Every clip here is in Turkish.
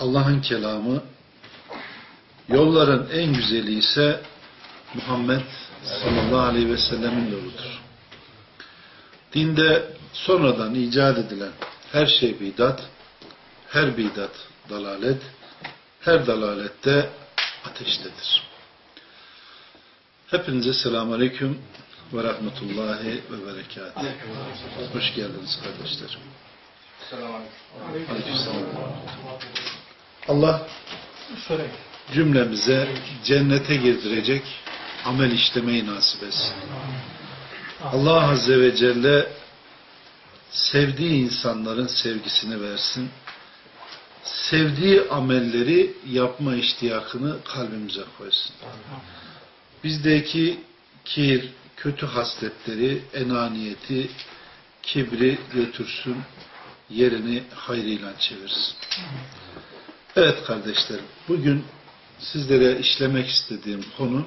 Allah'ın kelamı, yolların en güzeli ise Muhammed sallallahu aleyhi ve sellemin yoludur. Dinde sonradan icat edilen her şey bidat, her bidat dalalet, her dalalette ateştedir. Hepinize selamun aleyküm ve rahmetullahi ve berekatuhu. Hoş geldiniz kardeşlerim. Aleykümselam. Allah cümlemize cennete girdirecek amel işlemeyi nasip etsin. Allah Azze ve Celle sevdiği insanların sevgisini versin. Sevdiği amelleri yapma iştiyakını kalbimize koysun. Bizdeki kir, kötü hasletleri, enaniyeti, kibri götürsün, yerini hayrıyla çevirsin. Evet kardeşlerim, bugün sizlere işlemek istediğim konu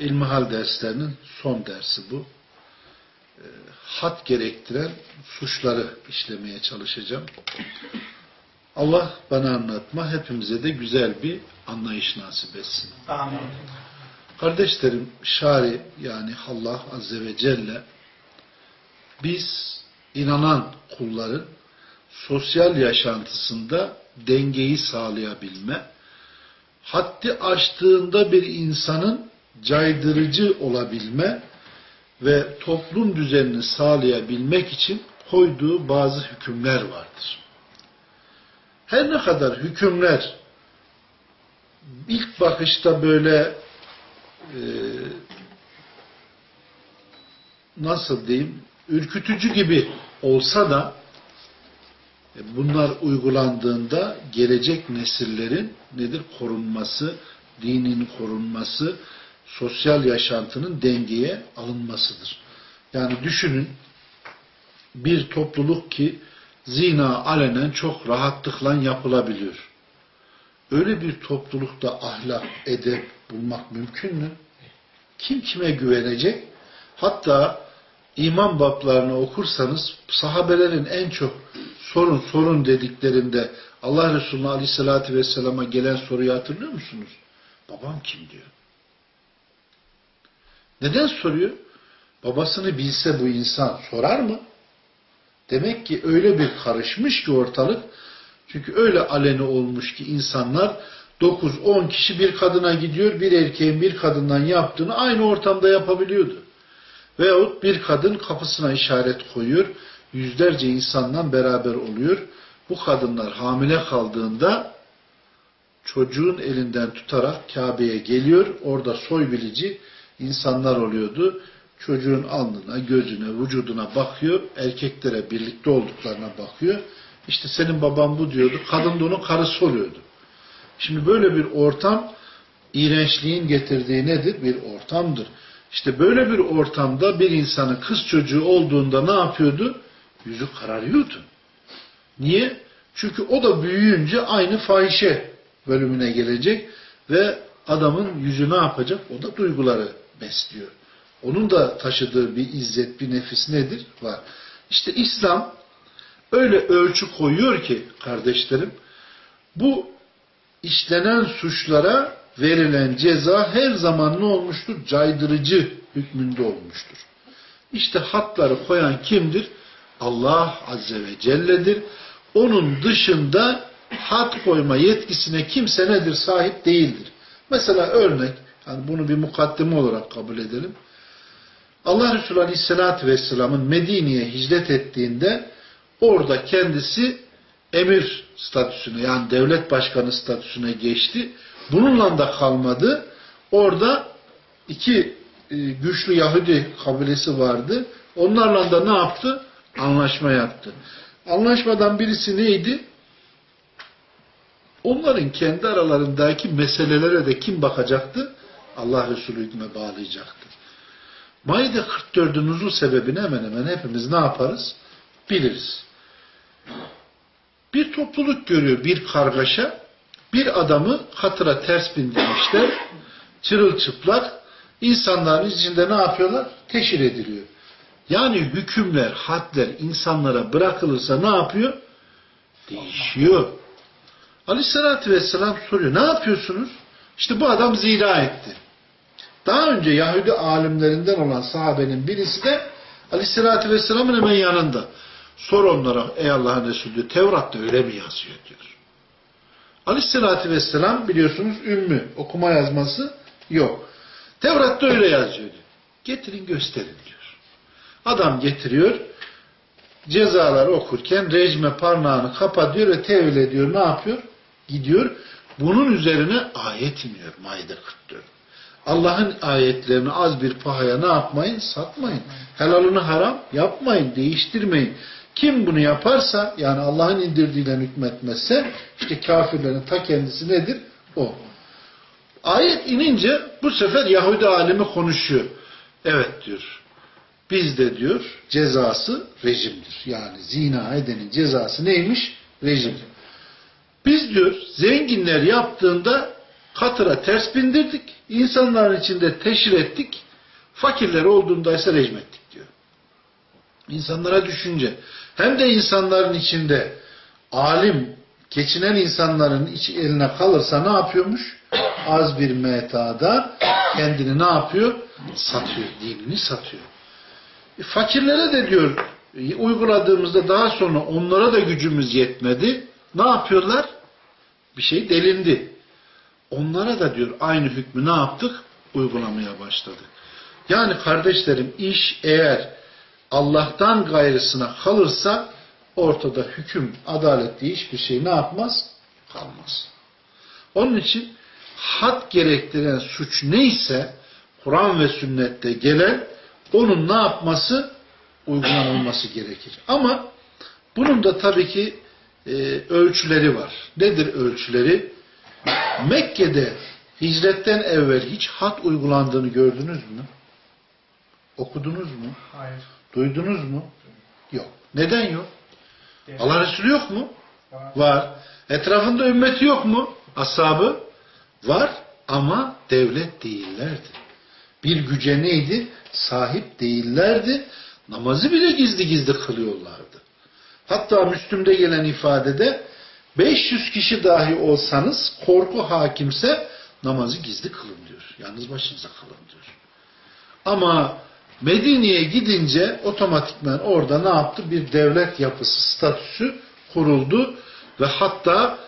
ilmihal derslerinin son dersi bu. E, hat gerektiren suçları işlemeye çalışacağım. Allah bana anlatma, hepimize de güzel bir anlayış nasip etsin. Amin. Kardeşlerim, şari yani Allah Azze ve Celle biz inanan kulların sosyal yaşantısında dengeyi sağlayabilme, haddi aştığında bir insanın caydırıcı olabilme ve toplum düzenini sağlayabilmek için koyduğu bazı hükümler vardır. Her ne kadar hükümler ilk bakışta böyle e, nasıl diyeyim ürkütücü gibi olsa da bunlar uygulandığında gelecek nesillerin nedir? Korunması, dinin korunması, sosyal yaşantının dengeye alınmasıdır. Yani düşünün bir topluluk ki zina alenen çok rahatlıkla yapılabiliyor. Öyle bir toplulukta ahlak, edep bulmak mümkün mü? Kim kime güvenecek? Hatta iman bablarını okursanız sahabelerin en çok sorun sorun dediklerinde Allah Resulü Aleyhisselatü Vesselam'a gelen soruyu hatırlıyor musunuz? Babam kim diyor. Neden soruyor? Babasını bilse bu insan sorar mı? Demek ki öyle bir karışmış ki ortalık çünkü öyle aleni olmuş ki insanlar 9-10 kişi bir kadına gidiyor bir erkeğin bir kadından yaptığını aynı ortamda yapabiliyordu. Veyahut bir kadın kapısına işaret koyuyor. Yüzlerce insanla beraber oluyor. Bu kadınlar hamile kaldığında çocuğun elinden tutarak Kabe'ye geliyor. Orada soy bilici insanlar oluyordu. Çocuğun alnına, gözüne, vücuduna bakıyor. Erkeklere birlikte olduklarına bakıyor. İşte senin baban bu diyordu. Kadın da onun karısı oluyordu. Şimdi böyle bir ortam iğrençliğin getirdiği nedir? Bir ortamdır. İşte böyle bir ortamda bir insanın kız çocuğu olduğunda ne yapıyordu? Yüzü kararıyordu. Niye? Çünkü o da büyüyünce aynı fahişe bölümüne gelecek ve adamın yüzü ne yapacak? O da duyguları besliyor. Onun da taşıdığı bir izzet, bir nefis nedir? Var. İşte İslam öyle ölçü koyuyor ki kardeşlerim, bu işlenen suçlara verilen ceza her zaman ne olmuştur? Caydırıcı hükmünde olmuştur. İşte hatları koyan kimdir? Allah Azze ve Celle'dir. Onun dışında hat koyma yetkisine kimse nedir? Sahip değildir. Mesela örnek, yani bunu bir mukaddime olarak kabul edelim. Allah Resulü Aleyhisselatü Vesselam'ın Medine'ye hicret ettiğinde orada kendisi emir statüsüne yani devlet başkanı statüsüne geçti. Bununla da kalmadı. Orada iki e, güçlü Yahudi kabilesi vardı. Onlarla da ne yaptı? Anlaşma yaptı. Anlaşmadan birisi neydi? Onların kendi aralarındaki meselelere de kim bakacaktı? Allah Resulü hükme bağlayacaktı. Maide 44'ün nuzul sebebini hemen hemen hepimiz ne yaparız? Biliriz. Bir topluluk görüyor bir kargaşa. Bir adamı katıra ters bindirmişler. Çırılçıplak. İnsanların içinde ne yapıyorlar? Teşhir ediliyor. Yani hükümler, hadler insanlara bırakılırsa ne yapıyor? Değişiyor. Aleyhissalatü vesselam soruyor. Ne yapıyorsunuz? İşte bu adam zina etti. Daha önce Yahudi alimlerinden olan sahabenin birisi de Aleyhisselatü Vesselam'ın hemen yanında. Sor onlara ey Allah'ın Resulü Tevrat'ta öyle mi yazıyor diyor. Aleyhisselatü Vesselam biliyorsunuz ümmü okuma yazması yok. Tevrat'ta öyle yazıyor diyor. Getirin gösterin diyor. Adam getiriyor cezalar okurken rejme parmağını kapatıyor ve tevil ediyor. Ne yapıyor? Gidiyor. Bunun üzerine ayet iniyor Maide 44. Allah'ın ayetlerini az bir pahaya ne yapmayın? Satmayın. Helalını haram yapmayın, değiştirmeyin. Kim bunu yaparsa yani Allah'ın indirdiğiyle hükmetmezse işte kafirlerin ta kendisi nedir? O. Ayet inince bu sefer Yahudi alemi konuşuyor. Evet diyor. Bizde diyor cezası rejimdir. Yani zina edenin cezası neymiş? Rejim. Biz diyor zenginler yaptığında katıra ters bindirdik. insanların içinde teşhir ettik. Fakirler olduğunda ise rejim ettik diyor. İnsanlara düşünce hem de insanların içinde alim, geçinen insanların içi eline kalırsa ne yapıyormuş? Az bir metada kendini ne yapıyor? Satıyor. Dinini satıyor. E, fakirlere de diyor uyguladığımızda daha sonra onlara da gücümüz yetmedi. Ne yapıyorlar? Bir şey delindi. Onlara da diyor aynı hükmü ne yaptık? Uygulamaya başladık. Yani kardeşlerim iş eğer Allah'tan gayrısına kalırsa ortada hüküm, adalet diye hiçbir şey ne yapmaz? Kalmaz. Onun için had gerektiren suç neyse Kur'an ve sünnette gelen onun ne yapması? Uygulanılması gerekir. Ama bunun da tabii ki e, ölçüleri var. Nedir ölçüleri? Mekke'de hicretten evvel hiç hat uygulandığını gördünüz mü? Okudunuz mu? Hayır. Duydunuz mu? Yok. Neden yok? Allah Resulü yok mu? Var. Etrafında ümmeti yok mu? Ashabı? Var ama devlet değillerdi. Bir güce neydi? Sahip değillerdi. Namazı bile gizli gizli kılıyorlardı. Hatta Müslüm'de gelen ifadede 500 kişi dahi olsanız korku hakimse namazı gizli kılın diyor. Yalnız başınıza kılın diyor. Ama Medine'ye gidince otomatikman orada ne yaptı? Bir devlet yapısı, statüsü kuruldu ve hatta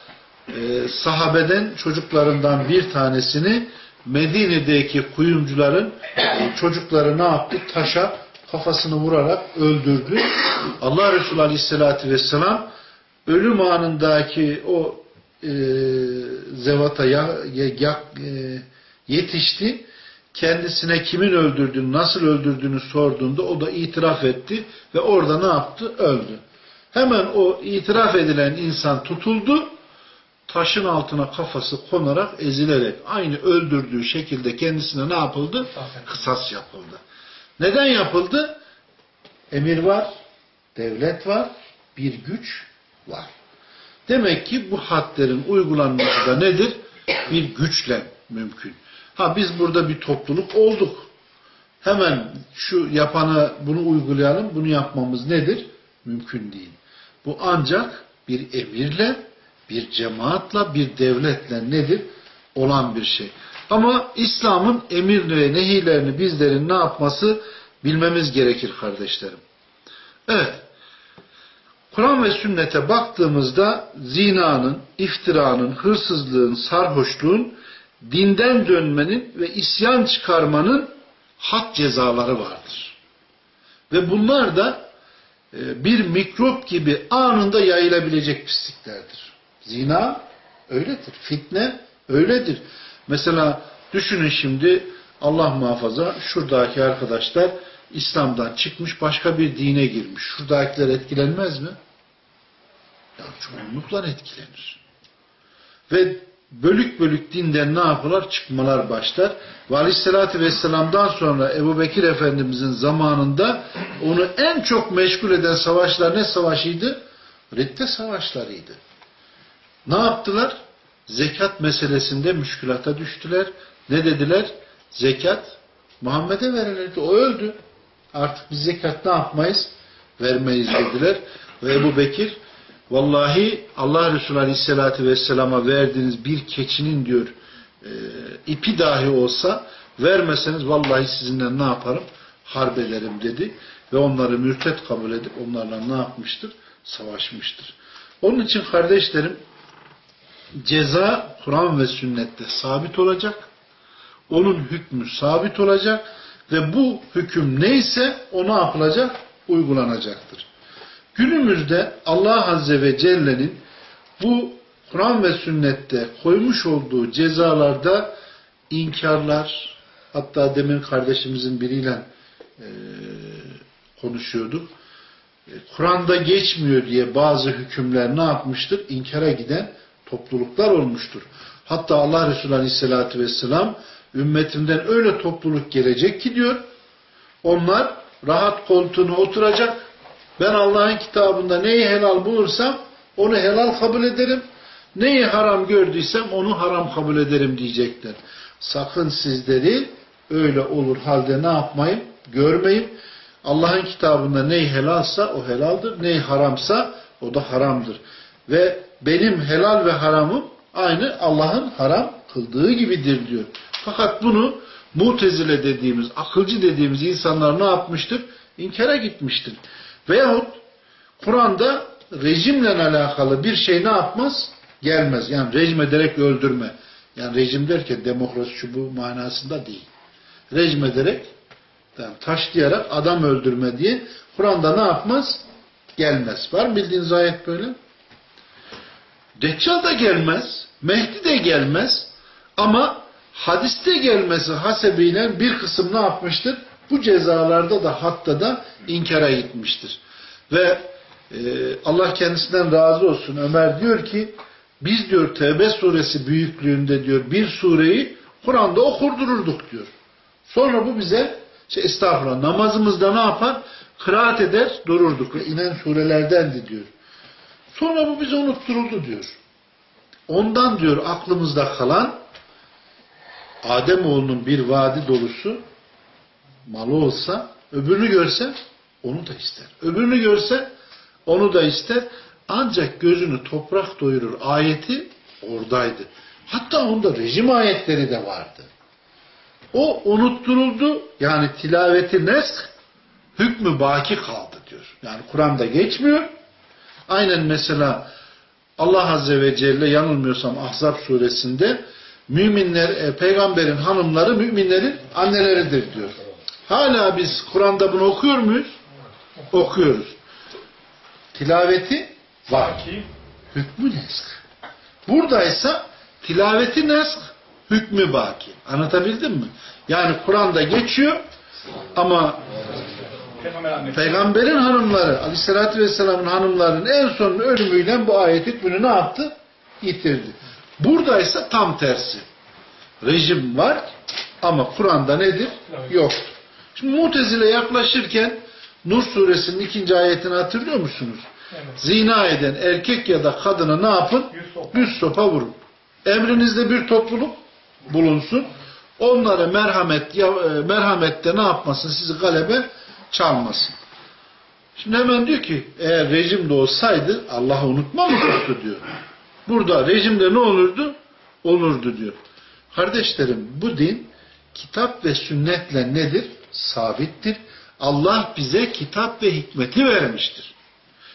e, sahabeden çocuklarından bir tanesini Medine'deki kuyumcuların e, çocukları ne yaptı? Taşa kafasını vurarak öldürdü. Allah Resulü Aleyhisselatü Vesselam ölüm anındaki o e, zevata ya, ya, e, yetişti. Kendisine kimin öldürdüğünü, nasıl öldürdüğünü sorduğunda o da itiraf etti ve orada ne yaptı? Öldü. Hemen o itiraf edilen insan tutuldu. Taşın altına kafası konarak ezilerek aynı öldürdüğü şekilde kendisine ne yapıldı? Kısas yapıldı. Neden yapıldı? Emir var, devlet var, bir güç var. Demek ki bu hadlerin uygulanması da nedir? Bir güçle mümkün. Ha biz burada bir topluluk olduk. Hemen şu yapanı bunu uygulayalım, bunu yapmamız nedir? Mümkün değil. Bu ancak bir emirle, bir cemaatla, bir devletle nedir? Olan bir şey. Ama İslam'ın emir ve nehilerini bizlerin ne yapması bilmemiz gerekir kardeşlerim. Evet. Kur'an ve sünnete baktığımızda zinanın, iftiranın, hırsızlığın, sarhoşluğun, dinden dönmenin ve isyan çıkarmanın had cezaları vardır. Ve bunlar da e, bir mikrop gibi anında yayılabilecek pisliklerdir. Zina öyledir. Fitne öyledir. Mesela düşünün şimdi Allah muhafaza şuradaki arkadaşlar İslam'dan çıkmış başka bir dine girmiş. Şuradakiler etkilenmez mi? Ya çoğunlukla etkilenir. ve bölük bölük dinden ne yapılar? Çıkmalar başlar. Ve Aleyhisselatü Vesselam'dan sonra Ebu Bekir Efendimizin zamanında onu en çok meşgul eden savaşlar ne savaşıydı? Redde savaşlarıydı. Ne yaptılar? Zekat meselesinde müşkülata düştüler. Ne dediler? Zekat Muhammed'e verilirdi. O öldü. Artık biz zekat ne yapmayız? Vermeyiz dediler. Ve Ebu Bekir vallahi Allah Resulü Aleyhisselatü Vesselam'a verdiğiniz bir keçinin diyor e, ipi dahi olsa vermeseniz vallahi sizinle ne yaparım? Harp ederim dedi. Ve onları mürtet kabul edip onlarla ne yapmıştır? Savaşmıştır. Onun için kardeşlerim ceza Kur'an ve sünnette sabit olacak. Onun hükmü sabit olacak ve bu hüküm neyse o ne yapılacak? Uygulanacaktır. Günümüzde Allah Azze ve Celle'nin bu Kur'an ve sünnette koymuş olduğu cezalarda inkarlar, hatta demin kardeşimizin biriyle e, konuşuyorduk. E, Kur'an'da geçmiyor diye bazı hükümler ne yapmıştır? İnkara giden topluluklar olmuştur. Hatta Allah Resulü Aleyhisselatü Vesselam ümmetinden öyle topluluk gelecek ki diyor, onlar rahat koltuğuna oturacak, ben Allah'ın kitabında neyi helal bulursam onu helal kabul ederim, neyi haram gördüysem onu haram kabul ederim diyecekler. Sakın sizleri öyle olur halde ne yapmayın? Görmeyin. Allah'ın kitabında ney helalsa o helaldir, ney haramsa o da haramdır. Ve benim helal ve haramım aynı Allah'ın haram kıldığı gibidir diyor. Fakat bunu mutezile dediğimiz, akılcı dediğimiz insanlar ne yapmıştır? İnkara gitmiştir. Veyahut Kur'an'da rejimle alakalı bir şey ne yapmaz? Gelmez. Yani rejim ederek öldürme. Yani rejim derken demokrasi şu bu manasında değil. Rejim ederek yani taşlayarak adam öldürme diye Kur'an'da ne yapmaz? Gelmez. Var mı bildiğiniz ayet böyle? Deccal da gelmez. Mehdi de gelmez. Ama hadiste gelmesi hasebiyle bir kısım ne yapmıştır? Bu cezalarda da hatta da inkara gitmiştir. Ve e, Allah kendisinden razı olsun. Ömer diyor ki biz diyor Tevbe suresi büyüklüğünde diyor bir sureyi Kur'an'da okurdururduk diyor. Sonra bu bize şey, estağfurullah namazımızda ne yapar? Kıraat eder dururduk ve inen surelerdendi diyor. Sonra bu bize unutturuldu diyor. Ondan diyor aklımızda kalan Ademoğlunun bir vadi dolusu malı olsa öbürünü görse onu da ister. Öbürünü görse onu da ister. Ancak gözünü toprak doyurur ayeti oradaydı. Hatta onda rejim ayetleri de vardı. O unutturuldu. Yani tilaveti nesk hükmü baki kaldı diyor. Yani Kur'an'da geçmiyor. Aynen mesela Allah Azze ve Celle yanılmıyorsam Ahzab suresinde müminler, e, peygamberin hanımları müminlerin anneleridir diyor. Hala biz Kur'an'da bunu okuyor muyuz? Okuyoruz. Tilaveti var. Hükmü nesk. Buradaysa tilaveti nesk, hükmü baki. Anlatabildim mi? Yani Kur'an'da geçiyor ama Peygamberin hanımları, Aleyhisselatü Vesselam'ın hanımlarının en son ölümüyle bu ayet hükmünü ne yaptı? Yitirdi. Buradaysa tam tersi. Rejim var ama Kur'an'da nedir? Yok. Şimdi Mutezile yaklaşırken Nur suresinin ikinci ayetini hatırlıyor musunuz? Evet. Zina eden erkek ya da kadına ne yapın? Yüz sopa, Yüz sopa vurun. Emrinizde bir topluluk bulunsun. Onlara merhamet e, merhamette ne yapmasın? Sizi galebe çalmasın. Şimdi hemen diyor ki eğer rejimde olsaydı Allah'ı unutmamıştı diyor. Burada rejimde ne olurdu? Olurdu diyor. Kardeşlerim bu din kitap ve sünnetle nedir? Sabittir. Allah bize kitap ve hikmeti vermiştir.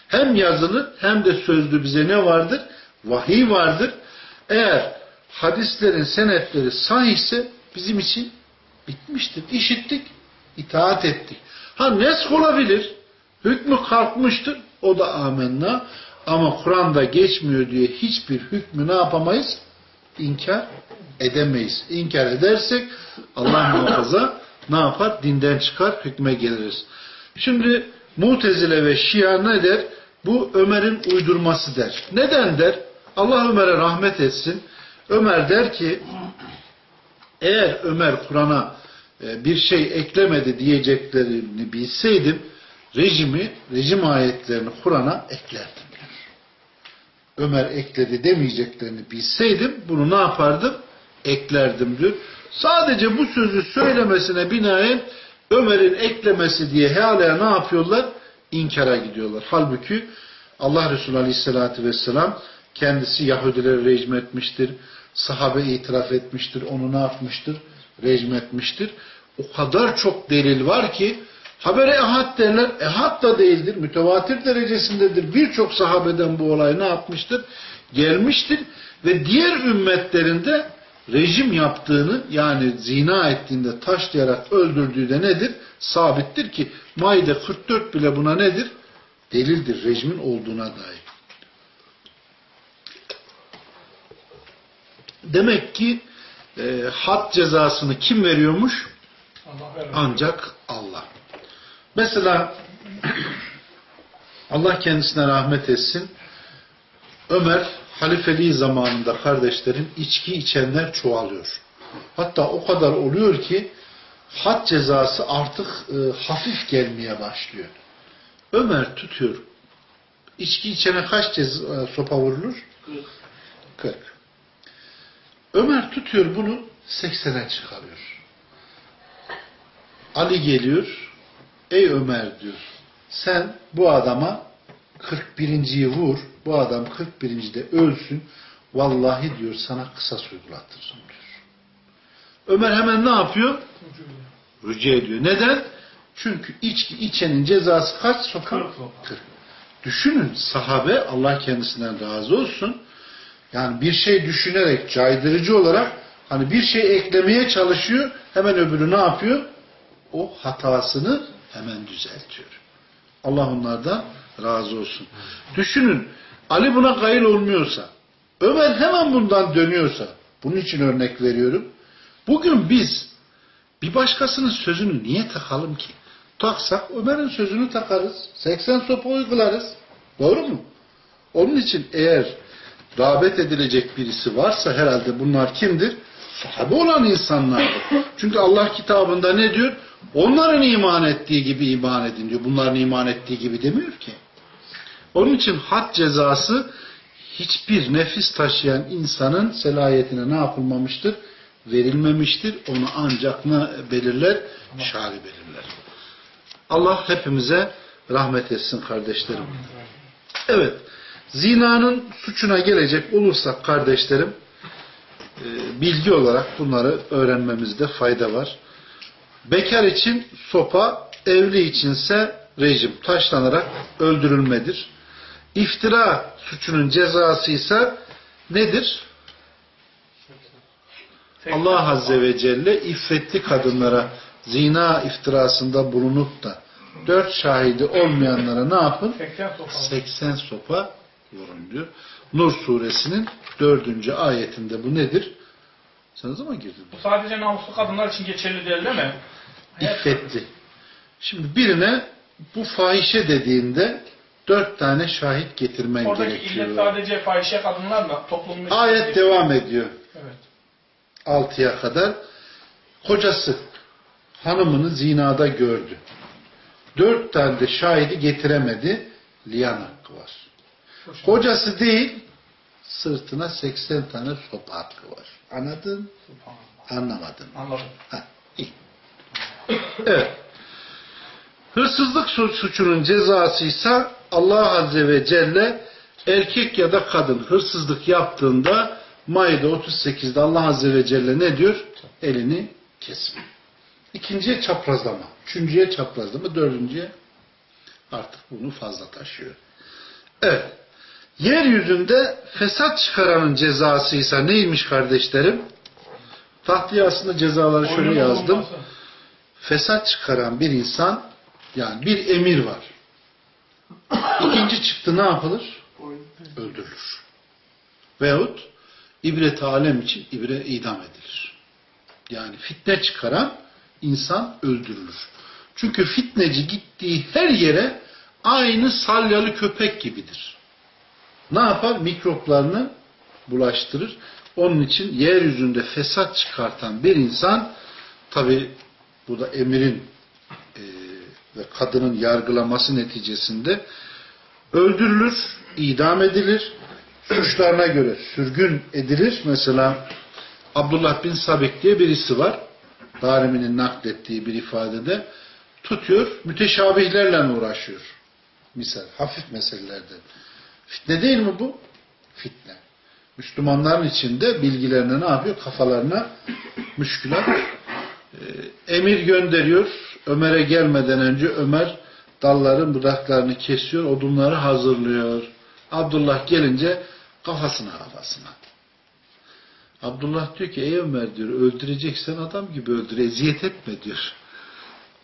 Hem yazılı hem de sözlü bize ne vardır? Vahiy vardır. Eğer hadislerin senetleri sahihse bizim için bitmiştir. İşittik, itaat ettik. Ha nesk olabilir. Hükmü kalkmıştır. O da amenna. Ama Kur'an'da geçmiyor diye hiçbir hükmü ne yapamayız? İnkar edemeyiz. İnkar edersek Allah muhafaza ne yapar? Dinden çıkar, hükme geliriz. Şimdi Mutezile ve Şia ne der? Bu Ömer'in uydurması der. Neden der? Allah Ömer'e rahmet etsin. Ömer der ki eğer Ömer Kur'an'a e, bir şey eklemedi diyeceklerini bilseydim rejimi, rejim ayetlerini Kur'an'a eklerdim. Ömer ekledi demeyeceklerini bilseydim bunu ne yapardım? Eklerdim diyor. Sadece bu sözü söylemesine binaen Ömer'in eklemesi diye hala ne yapıyorlar? İnkara gidiyorlar. Halbuki Allah Resulü Aleyhisselatü Vesselam kendisi Yahudileri rejim etmiştir. Sahabe itiraf etmiştir. Onu ne yapmıştır? Rejim etmiştir. O kadar çok delil var ki habere ehad derler. Ehad da değildir. Mütevatir derecesindedir. Birçok sahabeden bu olay ne yapmıştır? Gelmiştir. Ve diğer ümmetlerinde rejim yaptığını yani zina ettiğinde taşlayarak öldürdüğü de nedir? Sabittir ki Maide 44 bile buna nedir? Delildir rejimin olduğuna dair. Demek ki e, had cezasını kim veriyormuş? Allah. Ancak Allah. Mesela Allah kendisine rahmet etsin. Ömer halifeliği zamanında kardeşlerim içki içenler çoğalıyor. Hatta o kadar oluyor ki had cezası artık e, hafif gelmeye başlıyor. Ömer tutuyor. İçki içene kaç ceza, sopa vurulur? 40. Ömer tutuyor bunu 80'e çıkarıyor. Ali geliyor. Ey Ömer diyor. Sen bu adama 41.yi vur. Bu adam 41.de ölsün. Vallahi diyor sana kısas uygulatırım diyor. Ömer hemen ne yapıyor? Rücu ediyor. Neden? Çünkü içki içenin cezası kaç sopa. 40. Düşünün sahabe Allah kendisinden razı olsun. Yani bir şey düşünerek caydırıcı olarak hani bir şey eklemeye çalışıyor. Hemen öbürü ne yapıyor? O hatasını hemen düzeltiyor. Allah onlardan razı olsun. Düşünün Ali buna gayil olmuyorsa Ömer hemen bundan dönüyorsa bunun için örnek veriyorum. Bugün biz bir başkasının sözünü niye takalım ki? Taksak Ömer'in sözünü takarız. 80 sopa uygularız. Doğru mu? Onun için eğer rağbet edilecek birisi varsa herhalde bunlar kimdir? Sahabe olan insanlardır. Çünkü Allah kitabında ne diyor? Onların iman ettiği gibi iman edin diyor. Bunların iman ettiği gibi demiyor ki. Onun için had cezası hiçbir nefis taşıyan insanın selayetine ne yapılmamıştır? Verilmemiştir. Onu ancak ne belirler? Şari belirler. Allah hepimize rahmet etsin kardeşlerim. Evet. Zinanın suçuna gelecek olursak kardeşlerim e, bilgi olarak bunları öğrenmemizde fayda var. Bekar için sopa, evli içinse rejim taşlanarak öldürülmedir. İftira suçunun cezası ise nedir? Allah Azze ve Celle iffetli kadınlara zina iftirasında bulunup da dört şahidi olmayanlara ne yapın? 80 sopa. 80 sopa vurun diyor. Nur suresinin dördüncü ayetinde bu nedir? Sen zaman girdin? Bu sadece namuslu kadınlar için geçerli değil değil mi? İffetli. Şimdi birine bu fahişe dediğinde dört tane şahit getirmen Oradaki gerekiyor. illet sadece fahişe kadınlar mı? Toplumun Ayet devam ediyor. Evet. altıya kadar kocası hanımını zinada gördü. Dört tane de şahidi getiremedi. Liyan hakkı var. Kocası değil sırtına 80 tane sopa hakkı var. Anladın? Anlamadın. Anladım. Ha, iyi. Evet. Hırsızlık su- suçunun cezası ise Allah Azze ve Celle erkek ya da kadın hırsızlık yaptığında Maide 38'de Allah Azze ve Celle ne diyor? Elini kesme. İkinciye çaprazlama. Üçüncüye çaprazlama. Dördüncüye artık bunu fazla taşıyor. Evet. Yeryüzünde fesat çıkaranın cezası ise neymiş kardeşlerim? Tahtaya aslında cezaları şöyle yazdım. Fesat çıkaran bir insan yani bir emir var. İkinci çıktı ne yapılır? Öldürülür. Veyahut ibret alem için ibre idam edilir. Yani fitne çıkaran insan öldürülür. Çünkü fitneci gittiği her yere aynı salyalı köpek gibidir. Ne yapar? Mikroplarını bulaştırır. Onun için yeryüzünde fesat çıkartan bir insan tabi bu da emirin e, ve kadının yargılaması neticesinde öldürülür, idam edilir, suçlarına göre sürgün edilir. Mesela Abdullah bin Sabik diye birisi var. Darimi'nin naklettiği bir ifadede tutuyor, müteşabihlerle uğraşıyor. Misal, hafif meselelerden. Fitne değil mi bu? Fitne. Müslümanların içinde bilgilerine ne yapıyor? Kafalarına müşkülat. Ee, emir gönderiyor. Ömer'e gelmeden önce Ömer dalların budaklarını kesiyor, odunları hazırlıyor. Abdullah gelince kafasına kafasına. Abdullah diyor ki ey Ömer diyor öldüreceksen adam gibi öldür eziyet etme diyor.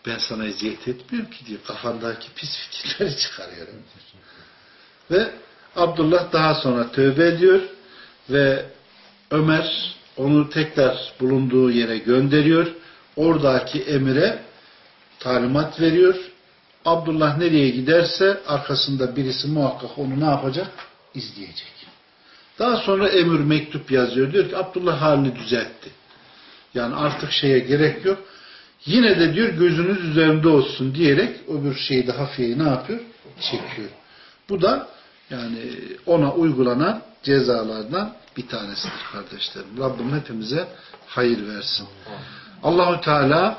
Ben sana eziyet etmiyorum ki diyor. Kafandaki pis fikirleri çıkarıyorum diyor. Ve Abdullah daha sonra tövbe ediyor ve Ömer onu tekrar bulunduğu yere gönderiyor. Oradaki emire talimat veriyor. Abdullah nereye giderse arkasında birisi muhakkak onu ne yapacak? İzleyecek. Daha sonra emir mektup yazıyor. Diyor ki Abdullah halini düzeltti. Yani artık şeye gerek yok. Yine de diyor gözünüz üzerinde olsun diyerek öbür şeyi de hafiye ne yapıyor? Çekiyor. Bu da yani ona uygulanan cezalardan bir tanesidir kardeşlerim. Rabbim hepimize hayır versin. Allahü Teala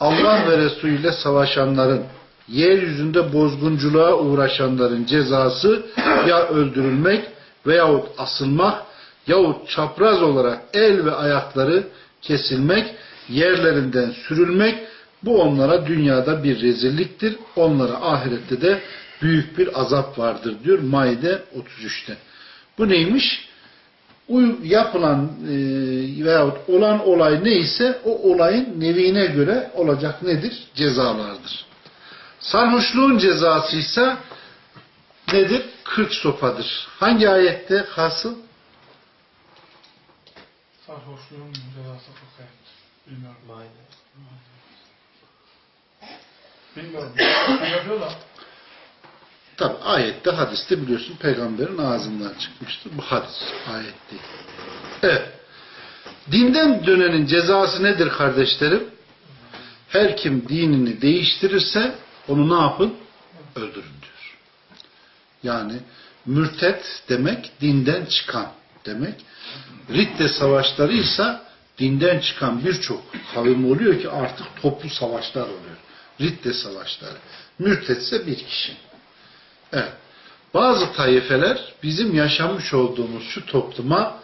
Allah ve Resulü ile savaşanların yeryüzünde bozgunculuğa uğraşanların cezası ya öldürülmek veyahut asılmak yahut çapraz olarak el ve ayakları kesilmek, yerlerinden sürülmek bu onlara dünyada bir rezilliktir. Onlara ahirette de büyük bir azap vardır diyor Maide 33'te. Bu neymiş? Yapılan e, veyahut olan olay neyse o olayın nevine göre olacak nedir? Cezalardır. Sarhoşluğun cezası ise nedir? 40 sopadır. Hangi ayette hasıl? Sarhoşluğun cezası 40 ayet. Bilmiyorum. Bilmiyorum. Bilmiyorum da. Tabi ayette hadiste biliyorsun peygamberin ağzından çıkmıştır. Bu hadis ayet değil. Evet. Dinden dönenin cezası nedir kardeşlerim? Her kim dinini değiştirirse onu ne yapın? Öldürün diyor. Yani mürtet demek dinden çıkan demek. Ridde savaşları ise dinden çıkan birçok kavim oluyor ki artık toplu savaşlar oluyor. Ridde savaşları. Mürtetse bir kişi. Evet. Bazı taifeler bizim yaşamış olduğumuz şu topluma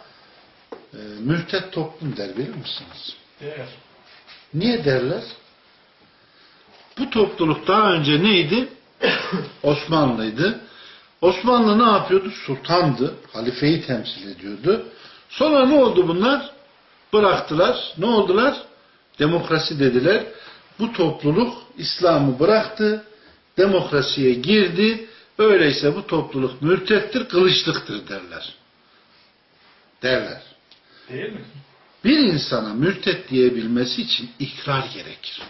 e, mürtet toplum der bilir misiniz? Değer. Niye derler? Bu topluluk daha önce neydi? Osmanlıydı. Osmanlı ne yapıyordu? Sultandı. Halifeyi temsil ediyordu. Sonra ne oldu bunlar? Bıraktılar. Ne oldular? Demokrasi dediler. Bu topluluk İslam'ı bıraktı. Demokrasiye girdi. Öyleyse bu topluluk mürtettir, kılıçlıktır derler. Derler. Değil mi? Bir insana mürtet diyebilmesi için ikrar gerekir.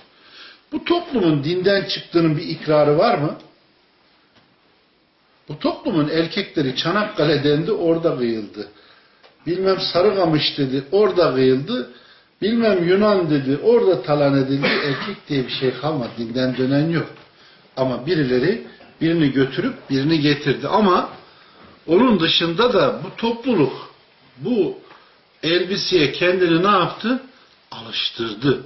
Bu toplumun dinden çıktığının bir ikrarı var mı? Bu toplumun erkekleri Çanakkale dendi, orada kıyıldı. Bilmem Sarıkamış dedi, orada kıyıldı. Bilmem Yunan dedi, orada talan edildi. Erkek diye bir şey kalmadı, dinden dönen yok. Ama birileri birini götürüp birini getirdi. Ama onun dışında da bu topluluk bu elbiseye kendini ne yaptı? Alıştırdı.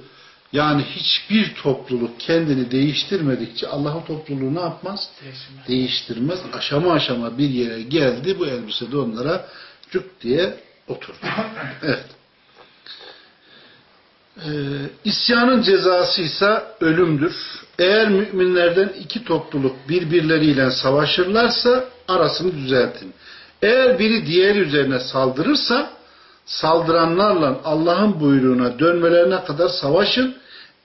Yani hiçbir topluluk kendini değiştirmedikçe Allah'ın topluluğu ne yapmaz? Değişmez. Değiştirmez. Aşama aşama bir yere geldi. Bu elbise de onlara cuk diye oturdu. Evet. Ee, isyanın cezası ise ölümdür. Eğer müminlerden iki topluluk birbirleriyle savaşırlarsa arasını düzeltin. Eğer biri diğer üzerine saldırırsa saldıranlarla Allah'ın buyruğuna dönmelerine kadar savaşın.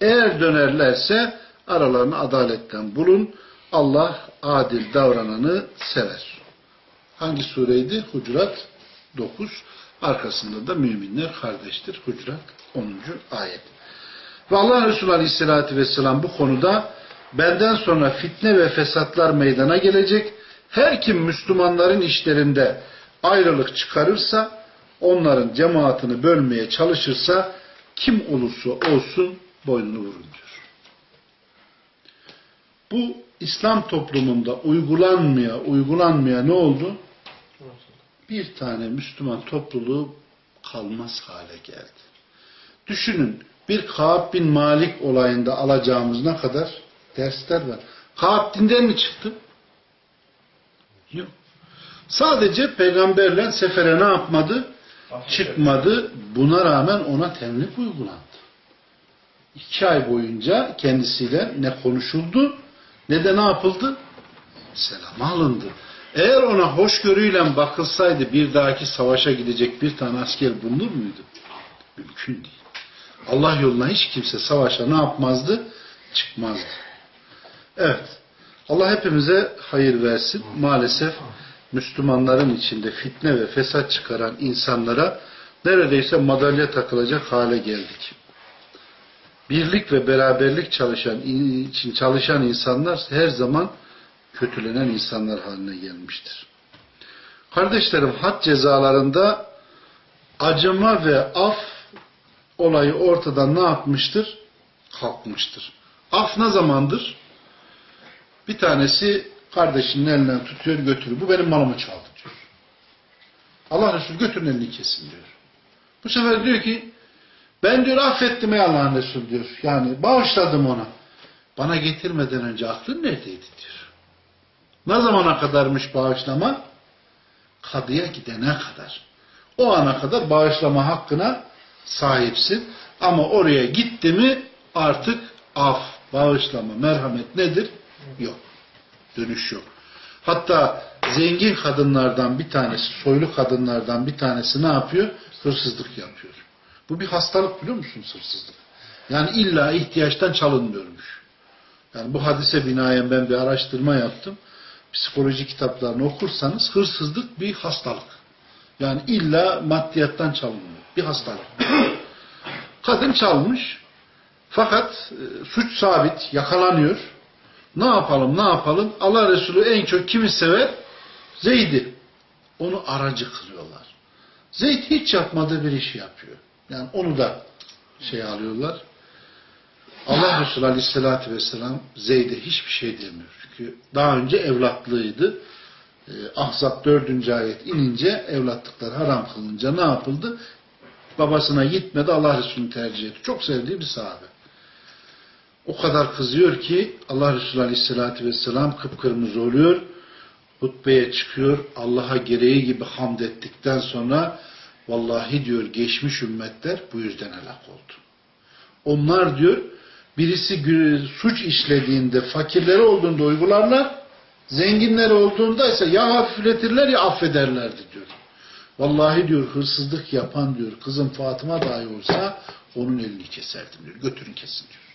Eğer dönerlerse aralarını adaletten bulun. Allah adil davrananı sever. Hangi sureydi? Hucurat 9. Arkasında da müminler kardeştir. Hucurat 10. ayet. Ve Allah Resulü Aleyhisselatü Vesselam bu konuda benden sonra fitne ve fesatlar meydana gelecek. Her kim Müslümanların işlerinde ayrılık çıkarırsa onların cemaatini bölmeye çalışırsa kim olursa olsun boynunu vurun diyor. Bu İslam toplumunda uygulanmaya uygulanmaya ne oldu? Bir tane Müslüman topluluğu kalmaz hale geldi. Düşünün bir Kaab bin Malik olayında alacağımız ne kadar dersler var. Kaab dinden mi çıktı? Yok. Sadece peygamberle sefere ne yapmadı? Çıkmadı. Buna rağmen ona temlik uygulandı. İki ay boyunca kendisiyle ne konuşuldu ne de ne yapıldı? Selam alındı. Eğer ona hoşgörüyle bakılsaydı bir dahaki savaşa gidecek bir tane asker bulunur muydu? Mümkün değil. Allah yoluna hiç kimse savaşa ne yapmazdı? Çıkmazdı. Evet. Allah hepimize hayır versin. Maalesef Müslümanların içinde fitne ve fesat çıkaran insanlara neredeyse madalya takılacak hale geldik. Birlik ve beraberlik çalışan için çalışan insanlar her zaman kötülenen insanlar haline gelmiştir. Kardeşlerim had cezalarında acıma ve af olayı ortadan ne yapmıştır? Kalkmıştır. Af ne zamandır? Bir tanesi kardeşinin elinden tutuyor götürüyor. Bu benim malımı çaldı diyor. Allah Resulü götürün elini kesin diyor. Bu sefer diyor ki ben diyor affettim ey Allah'ın Resulü diyor. Yani bağışladım ona. Bana getirmeden önce aklın neredeydi diyor. Ne zamana kadarmış bağışlama? Kadıya gidene kadar. O ana kadar bağışlama hakkına sahipsin. Ama oraya gitti mi artık af, bağışlama, merhamet nedir? Yok. Dönüş yok. Hatta zengin kadınlardan bir tanesi, soylu kadınlardan bir tanesi ne yapıyor? Hırsızlık yapıyor. Bu bir hastalık biliyor musunuz hırsızlık? Yani illa ihtiyaçtan çalınmıyormuş. Yani bu hadise binaen ben bir araştırma yaptım. Psikoloji kitaplarını okursanız hırsızlık bir hastalık. Yani illa maddiyattan çalınmıyor. Bir hastalık. Kadın çalmış. Fakat e, suç sabit, yakalanıyor. Ne yapalım, ne yapalım? Allah Resulü en çok kimi sever? Zeyd'i. Onu aracı kılıyorlar. Zeyd hiç yapmadığı bir işi yapıyor. Yani onu da şey alıyorlar. Allah Resulü Aleyhisselatü Vesselam Zeyd'e hiçbir şey demiyor. Çünkü daha önce evlatlığıydı. Ee, Ahzab 4. ayet inince evlatlıklar haram kılınca ne yapıldı? Babasına gitmedi Allah Resulü'nü tercih etti. Çok sevdiği bir sahabe. O kadar kızıyor ki Allah Resulü Aleyhisselatü Vesselam kıpkırmızı oluyor. Hutbeye çıkıyor. Allah'a gereği gibi hamd ettikten sonra vallahi diyor geçmiş ümmetler bu yüzden helak oldu. Onlar diyor birisi suç işlediğinde fakirleri olduğunda uygularlar zenginleri olduğunda ise ya hafifletirler ya affederlerdi diyor. Vallahi diyor hırsızlık yapan diyor kızım Fatıma dahi olsa onun elini keserdim diyor. Götürün kesin diyor.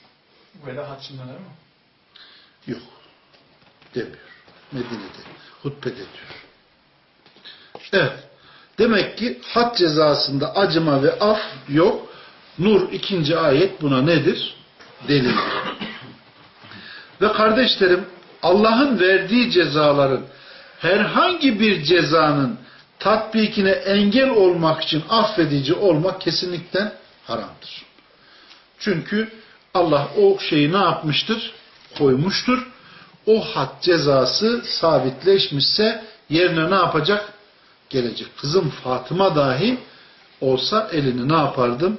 Veda haccında değil mi? Yok. Demiyor. Medine'de. Hutbede diyor. Evet. Demek ki had cezasında acıma ve af yok. Nur ikinci ayet buna nedir? Delil. Ve kardeşlerim Allah'ın verdiği cezaların herhangi bir cezanın tatbikine engel olmak için affedici olmak kesinlikle haramdır. Çünkü Allah o şeyi ne yapmıştır? Koymuştur. O had cezası sabitleşmişse yerine ne yapacak? Gelecek. Kızım Fatıma dahi olsa elini ne yapardım?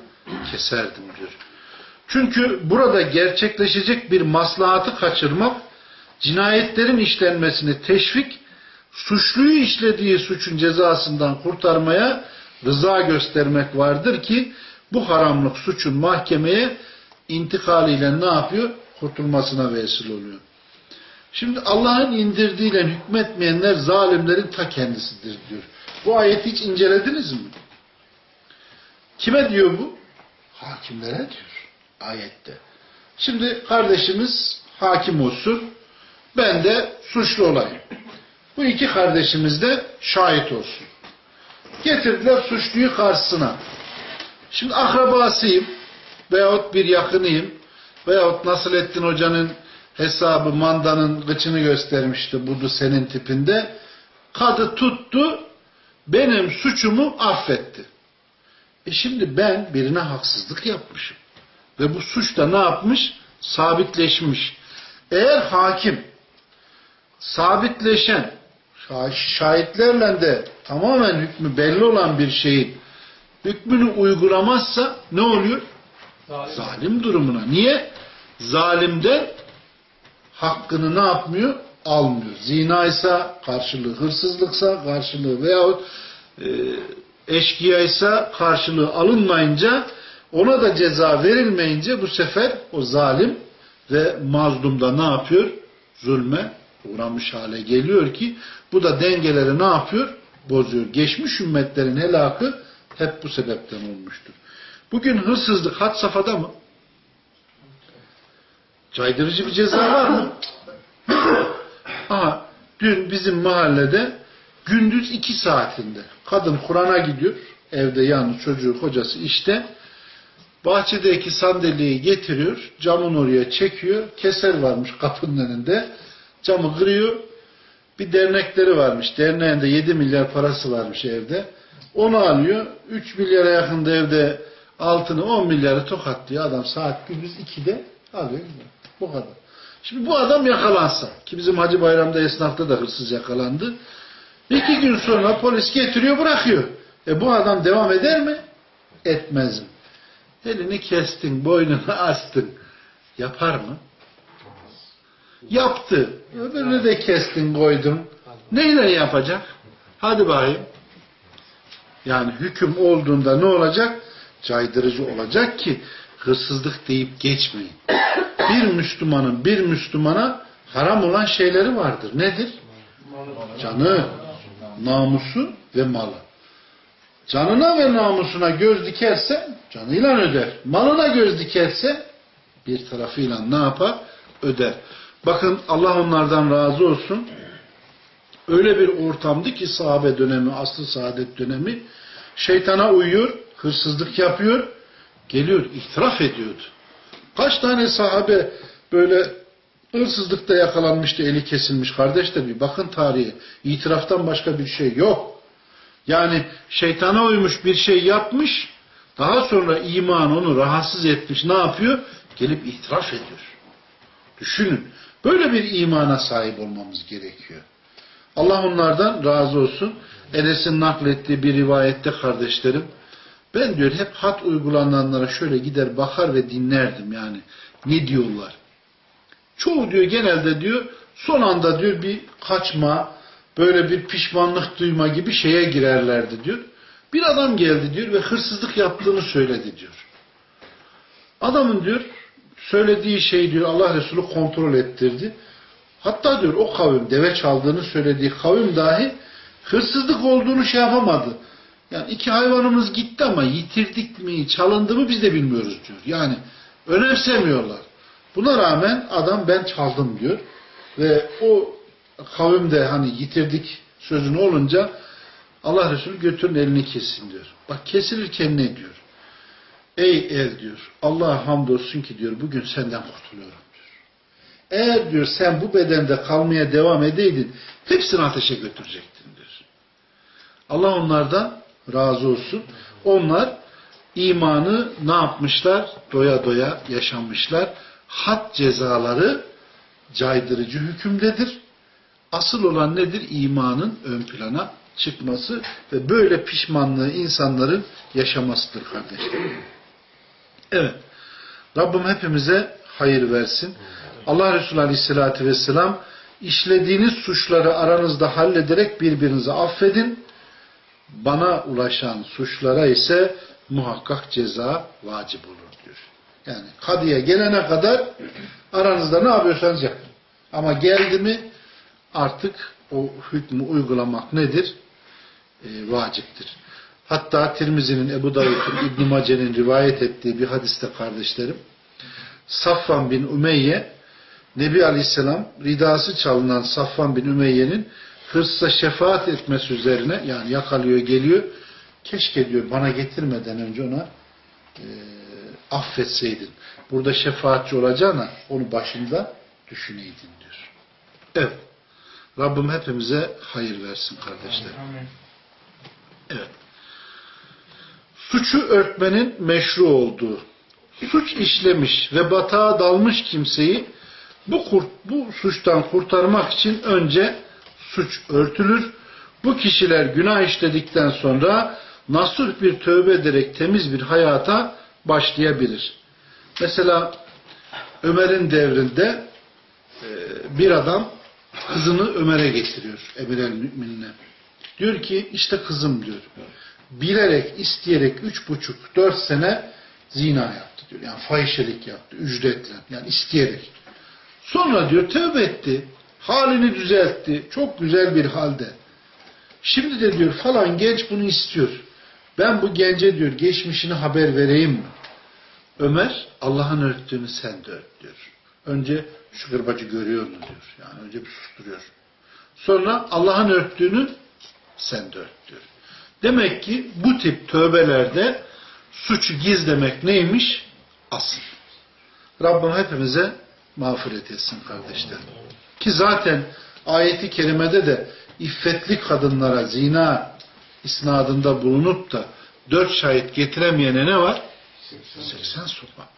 Keserdim diyor. Çünkü burada gerçekleşecek bir maslahatı kaçırmak, cinayetlerin işlenmesini teşvik, suçluyu işlediği suçun cezasından kurtarmaya rıza göstermek vardır ki bu haramlık suçun mahkemeye intikaliyle ne yapıyor? Kurtulmasına vesile oluyor. Şimdi Allah'ın indirdiğiyle hükmetmeyenler zalimlerin ta kendisidir diyor. Bu ayeti hiç incelediniz mi? Kime diyor bu? Hakimlere diyor ayette. Şimdi kardeşimiz hakim olsun. Ben de suçlu olayım. Bu iki kardeşimiz de şahit olsun. Getirdiler suçluyu karşısına. Şimdi akrabasıyım veyahut bir yakınıyım veyahut Nasrettin Hoca'nın hesabı mandanın gıçını göstermişti budu senin tipinde. Kadı tuttu benim suçumu affetti. E şimdi ben birine haksızlık yapmışım. Ve bu suç da ne yapmış? Sabitleşmiş. Eğer hakim sabitleşen şah- şahitlerle de tamamen hükmü belli olan bir şeyin hükmünü uygulamazsa ne oluyor? Zalim durumuna. Niye? Zalimde hakkını ne yapmıyor? Almıyor. Zina ise karşılığı, hırsızlıksa karşılığı veyahut e, eşkıya ise karşılığı alınmayınca ona da ceza verilmeyince bu sefer o zalim ve mazlum da ne yapıyor? Zulme uğramış hale geliyor ki bu da dengeleri ne yapıyor? Bozuyor. Geçmiş ümmetlerin helakı hep bu sebepten olmuştur. Bugün hırsızlık had safhada mı? Caydırıcı bir ceza var mı? Aha, dün bizim mahallede gündüz iki saatinde kadın Kur'an'a gidiyor. Evde yalnız çocuğu kocası işte. Bahçedeki sandalyeyi getiriyor. Camın oraya çekiyor. Keser varmış kapının önünde. Camı kırıyor. Bir dernekleri varmış. Derneğinde 7 milyar parası varmış evde. Onu alıyor. 3 milyara yakında evde altını 10 milyarı tokatlıyor. Adam saat gündüz 2'de alıyor. Bu kadar. Şimdi bu adam yakalansa ki bizim Hacı Bayram'da esnafta da hırsız yakalandı. İki gün sonra polis getiriyor bırakıyor. E bu adam devam eder mi? Etmez mi? Elini kestin, boynunu astın. Yapar mı? Yaptı. Öbürünü de kestin, koydun. Neyle yapacak? Hadi bakayım. Yani hüküm olduğunda ne olacak? Caydırıcı olacak ki hırsızlık deyip geçmeyin. Bir Müslümanın bir Müslümana haram olan şeyleri vardır. Nedir? Canı, namusu ve malı. Canına ve namusuna göz dikerse canıyla öder. Malına göz dikerse bir tarafıyla ne yapar? Öder. Bakın Allah onlardan razı olsun. Öyle bir ortamdı ki sahabe dönemi, aslı saadet dönemi şeytana uyuyor, hırsızlık yapıyor, geliyor, itiraf ediyordu. Kaç tane sahabe böyle hırsızlıkta yakalanmıştı, eli kesilmiş. Kardeşler bir bakın tarihe. İtiraftan başka bir şey yok. Yani şeytana uymuş bir şey yapmış, daha sonra iman onu rahatsız etmiş. Ne yapıyor? Gelip itiraf ediyor. Düşünün. Böyle bir imana sahip olmamız gerekiyor. Allah onlardan razı olsun. Enes'in naklettiği bir rivayette kardeşlerim, ben diyor hep hat uygulananlara şöyle gider bakar ve dinlerdim yani. Ne diyorlar? Çoğu diyor genelde diyor son anda diyor bir kaçma, böyle bir pişmanlık duyma gibi şeye girerlerdi diyor. Bir adam geldi diyor ve hırsızlık yaptığını söyledi diyor. Adamın diyor söylediği şey diyor Allah Resulü kontrol ettirdi. Hatta diyor o kavim deve çaldığını söylediği kavim dahi hırsızlık olduğunu şey yapamadı. Yani iki hayvanımız gitti ama yitirdik mi, çalındı mı biz de bilmiyoruz diyor. Yani önemsemiyorlar. Buna rağmen adam ben çaldım diyor. Ve o kavimde hani yitirdik sözünü olunca Allah Resulü götürün elini kesin diyor. Bak kesilirken ne diyor? Ey el diyor. Allah'a hamdolsun ki diyor bugün senden kurtuluyorum diyor. Eğer diyor sen bu bedende kalmaya devam edeydin hepsini ateşe götürecektin diyor. Allah onlardan razı olsun. Onlar imanı ne yapmışlar? Doya doya yaşamışlar. Had cezaları caydırıcı hükümdedir. Asıl olan nedir? İmanın ön plana çıkması ve böyle pişmanlığı insanların yaşamasıdır kardeşlerim. Evet. Rabbim hepimize hayır versin. Allah Resulü Aleyhisselatü Vesselam işlediğiniz suçları aranızda hallederek birbirinizi affedin. Bana ulaşan suçlara ise muhakkak ceza vacip olur diyor. Yani kadıya gelene kadar aranızda ne yapıyorsanız yapın. Ama geldi mi artık o hükmü uygulamak nedir? E, vaciptir. Hatta Tirmizi'nin, Ebu Davud'un, İbn-i Mace'nin rivayet ettiği bir hadiste kardeşlerim, Safvan bin Ümeyye, Nebi Aleyhisselam ridası çalınan Safvan bin Ümeyye'nin hırsa şefaat etmesi üzerine, yani yakalıyor geliyor, keşke diyor bana getirmeden önce ona e, affetseydin. Burada şefaatçi olacağına onu başında düşüneydin diyor. Evet. Rabbim hepimize hayır versin kardeşlerim. Amin. Evet. suçu örtmenin meşru olduğu, suç işlemiş ve batağa dalmış kimseyi bu, kurt, bu suçtan kurtarmak için önce suç örtülür. Bu kişiler günah işledikten sonra nasuh bir tövbe ederek temiz bir hayata başlayabilir. Mesela Ömer'in devrinde e, bir adam kızını Ömer'e getiriyor emir el müminine. Diyor ki işte kızım diyor. Bilerek, isteyerek üç buçuk, dört sene zina yaptı diyor. Yani fahişelik yaptı, ücretle. Yani isteyerek. Sonra diyor tövbe etti. Halini düzeltti. Çok güzel bir halde. Şimdi de diyor falan genç bunu istiyor. Ben bu gence diyor geçmişini haber vereyim mi? Ömer Allah'ın örttüğünü sen de ört diyor. Önce şu kırbacı görüyor mu diyor. Yani önce bir susturuyor. Sonra Allah'ın örttüğünü sen de ört diyor. Demek ki bu tip tövbelerde suçu gizlemek neymiş? Asıl. Rabbim hepimize mağfiret etsin kardeşlerim. Ki zaten ayeti kerimede de iffetli kadınlara zina isnadında bulunup da dört şahit getiremeyene ne var? 80 sopa.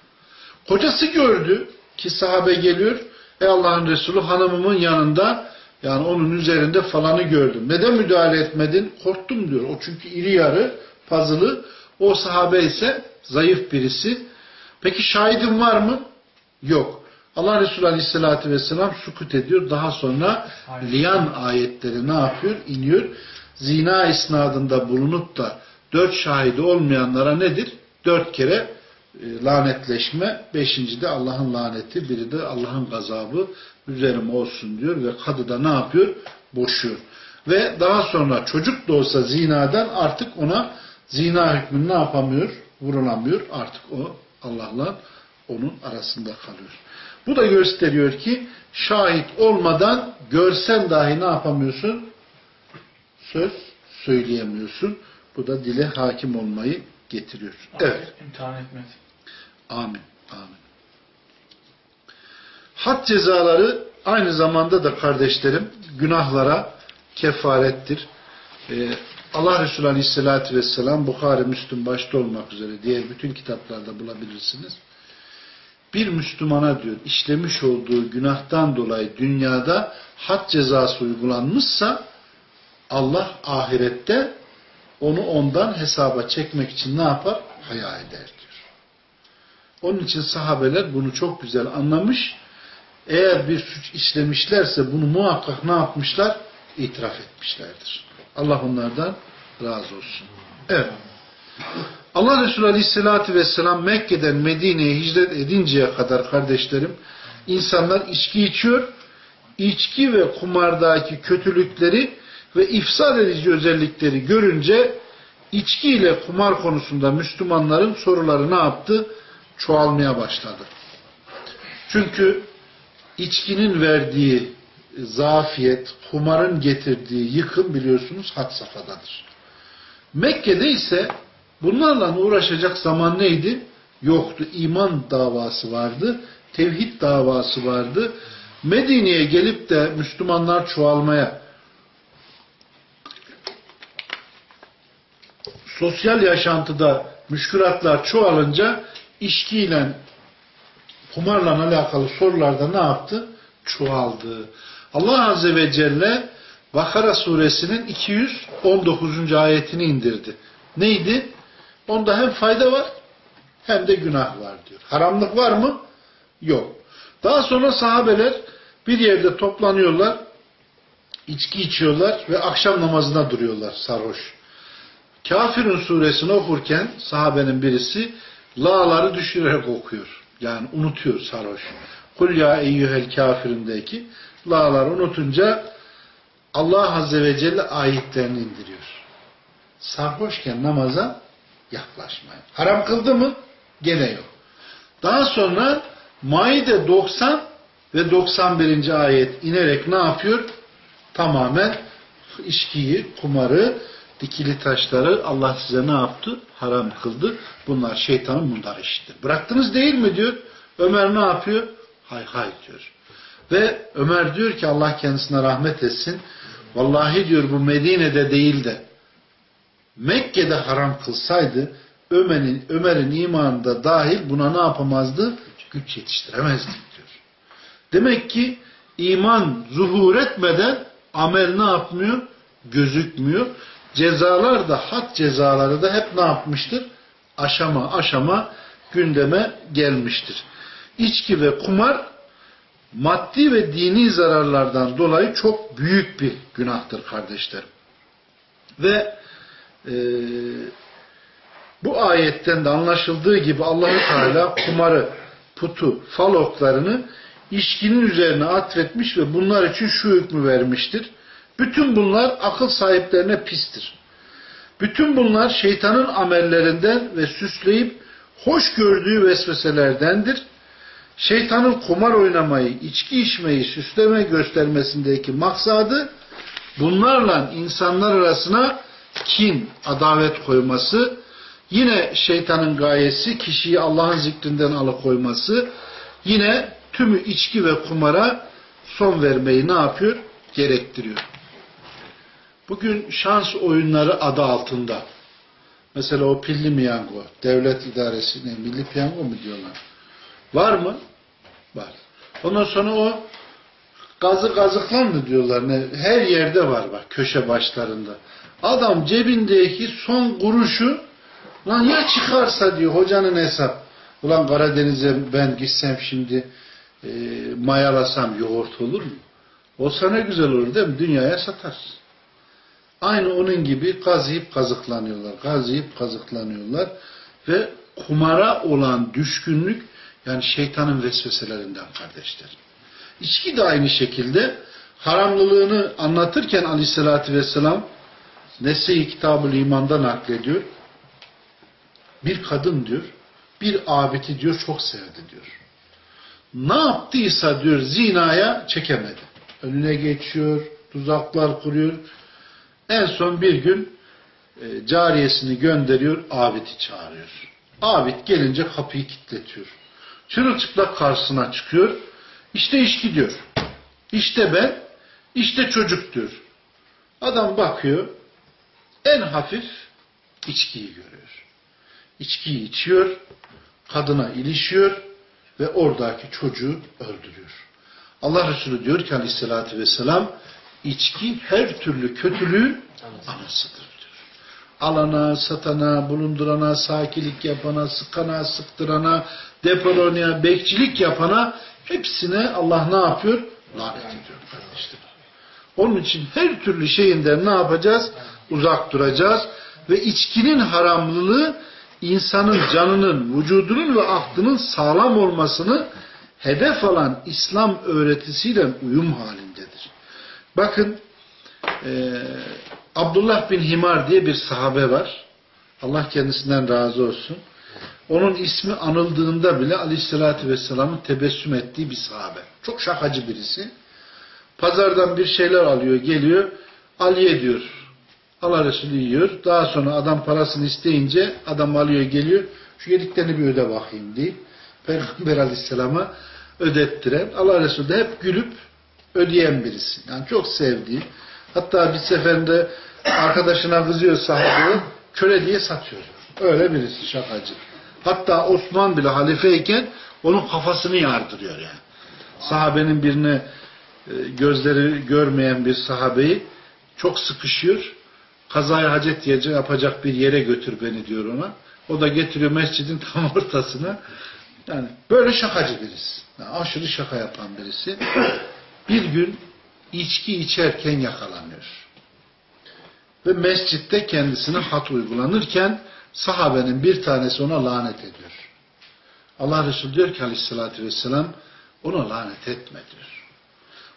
Kocası gördü ki sahabe geliyor. Ey Allah'ın Resulü hanımımın yanında yani onun üzerinde falanı gördüm. Neden müdahale etmedin? Korktum diyor. O çünkü iri yarı fazılı. O sahabe ise zayıf birisi. Peki şahidin var mı? Yok. Allah Resulü Aleyhisselatü Vesselam sukut ediyor. Daha sonra liyan ayetleri ne yapıyor? İniyor. Zina isnadında bulunup da dört şahidi olmayanlara nedir? Dört kere lanetleşme. Beşinci de Allah'ın laneti. Biri de Allah'ın gazabı üzerime olsun diyor ve kadı da ne yapıyor? Boşuyor. Ve daha sonra çocuk da olsa zinadan artık ona zina hükmünü ne yapamıyor? Vurulamıyor. Artık o Allah'la onun arasında kalıyor. Bu da gösteriyor ki şahit olmadan görsen dahi ne yapamıyorsun? Söz söyleyemiyorsun. Bu da dile hakim olmayı getiriyor. Evet. İmtihan etmedi. Amin. Amin. Had cezaları aynı zamanda da kardeşlerim günahlara kefarettir. Ee, Allah Resulü Aleyhisselatü Vesselam Bukhari, Müslüm başta olmak üzere diğer bütün kitaplarda bulabilirsiniz. Bir Müslümana diyor işlemiş olduğu günahtan dolayı dünyada had cezası uygulanmışsa Allah ahirette onu ondan hesaba çekmek için ne yapar? Haya eder. Onun için sahabeler bunu çok güzel anlamış. Eğer bir suç işlemişlerse bunu muhakkak ne yapmışlar? İtiraf etmişlerdir. Allah onlardan razı olsun. Evet. Allah Resulü Aleyhisselatü Vesselam Mekke'den Medine'ye hicret edinceye kadar kardeşlerim insanlar içki içiyor. İçki ve kumardaki kötülükleri ve ifsad edici özellikleri görünce içki ile kumar konusunda Müslümanların soruları ne yaptı? Çoğalmaya başladı. Çünkü içkinin verdiği zafiyet, kumarın getirdiği yıkım biliyorsunuz had safhadadır. Mekke'de ise bunlarla uğraşacak zaman neydi? Yoktu. İman davası vardı. Tevhid davası vardı. Medine'ye gelip de Müslümanlar çoğalmaya, sosyal yaşantıda müşkülatlar çoğalınca içkiyle kumarla alakalı sorularda ne yaptı? Çoğaldı. Allah Azze ve Celle Bakara suresinin 219. ayetini indirdi. Neydi? Onda hem fayda var hem de günah var diyor. Haramlık var mı? Yok. Daha sonra sahabeler bir yerde toplanıyorlar, içki içiyorlar ve akşam namazına duruyorlar sarhoş. Kafirun suresini okurken sahabenin birisi la'ları düşürerek okuyor. Yani unutuyor sarhoş. Kul ya eyyühel kafirindeki la'ları unutunca Allah Azze ve Celle ayetlerini indiriyor. Sarhoşken namaza yaklaşmayın. Haram kıldı mı? Gene yok. Daha sonra Maide 90 ve 91. ayet inerek ne yapıyor? Tamamen içkiyi, kumarı, dikili taşları Allah size ne yaptı? Haram kıldı. Bunlar şeytanın bunlar işidir. Bıraktınız değil mi diyor. Ömer ne yapıyor? Hay hay diyor. Ve Ömer diyor ki Allah kendisine rahmet etsin. Vallahi diyor bu Medine'de değil de Mekke'de haram kılsaydı Ömer'in Ömer'in imanında dahil buna ne yapamazdı? Güç yetiştiremezdik diyor. Demek ki iman zuhur etmeden amel ne yapmıyor? Gözükmüyor. Cezalar da had cezaları da hep ne yapmıştır? Aşama aşama gündeme gelmiştir. İçki ve kumar maddi ve dini zararlardan dolayı çok büyük bir günahtır kardeşlerim. Ve e, bu ayetten de anlaşıldığı gibi Allahü Teala kumarı, putu, faloklarını içkinin üzerine atfetmiş ve bunlar için şu hükmü vermiştir. Bütün bunlar akıl sahiplerine pistir. Bütün bunlar şeytanın amellerinden ve süsleyip hoş gördüğü vesveselerdendir. Şeytanın kumar oynamayı, içki içmeyi süsleme göstermesindeki maksadı bunlarla insanlar arasına kin, adavet koyması, yine şeytanın gayesi kişiyi Allah'ın zikrinden alıkoyması, yine tümü içki ve kumara son vermeyi ne yapıyor? Gerektiriyor. Bugün şans oyunları adı altında. Mesela o pilli miyango, devlet idaresi, ne, milli piyango mu diyorlar? Var mı? Var. Ondan sonra o gazı gazıklan mı diyorlar? Ne? Her yerde var bak köşe başlarında. Adam cebindeki son kuruşu lan ya çıkarsa diyor hocanın hesap. Ulan Karadeniz'e ben gitsem şimdi e, mayalasam yoğurt olur mu? O sana güzel olur değil mi? Dünyaya satarsın. Aynı onun gibi kazıyıp kazıklanıyorlar. Kazıyıp kazıklanıyorlar. Ve kumara olan düşkünlük yani şeytanın vesveselerinden kardeşler. İçki de aynı şekilde haramlılığını anlatırken aleyhissalatü vesselam Nesne-i Kitab-ı İman'da naklediyor. Bir kadın diyor, bir abiti diyor çok sevdi diyor. Ne yaptıysa diyor zinaya çekemedi. Önüne geçiyor, tuzaklar kuruyor. En son bir gün e, cariyesini gönderiyor, abiti çağırıyor. Abid gelince kapıyı kilitletiyor. Çırılçıplak karşısına çıkıyor. İşte iş gidiyor. İşte ben, işte çocuk diyor. Adam bakıyor, en hafif içkiyi görüyor. İçkiyi içiyor, kadına ilişiyor ve oradaki çocuğu öldürüyor. Allah Resulü diyor ki aleyhissalatü vesselam içki her türlü kötülüğün anasıdır diyor. Alana, satana, bulundurana, sakilik yapana, sıkana, sıktırana, depolonaya, bekçilik yapana hepsine Allah ne yapıyor? Lanet ediyor kardeşlerim. Onun için her türlü şeyinden ne yapacağız? Uzak duracağız. Ve içkinin haramlılığı insanın canının, vücudunun ve aklının sağlam olmasını hedef alan İslam öğretisiyle uyum halindedir. Bakın e, Abdullah bin Himar diye bir sahabe var. Allah kendisinden razı olsun. Onun ismi anıldığında bile aleyhissalatü vesselamın tebessüm ettiği bir sahabe. Çok şakacı birisi. Pazardan bir şeyler alıyor, geliyor. Aliye diyor. Allah Resulü yiyor. Daha sonra adam parasını isteyince adam alıyor, geliyor. Şu yediklerini bir öde bakayım deyip Peygamber aleyhisselama ödettiren Allah Resulü de hep gülüp ödeyen birisi. Yani çok sevdiği. Hatta bir seferinde arkadaşına kızıyor sahabeyi köle diye satıyor. Öyle birisi şakacı. Hatta Osman bile halifeyken onun kafasını yardırıyor yani. Sahabenin birine e, gözleri görmeyen bir sahabeyi çok sıkışıyor. Kazaya hacet yapacak bir yere götür beni diyor ona. O da getiriyor mescidin tam ortasına. Yani böyle şakacı birisi. Yani aşırı şaka yapan birisi. Bir gün içki içerken yakalanıyor. Ve mescitte kendisine hat uygulanırken sahabenin bir tanesi ona lanet ediyor. Allah Resulü diyor ki aleyhissalatü vesselam ona lanet etme diyor.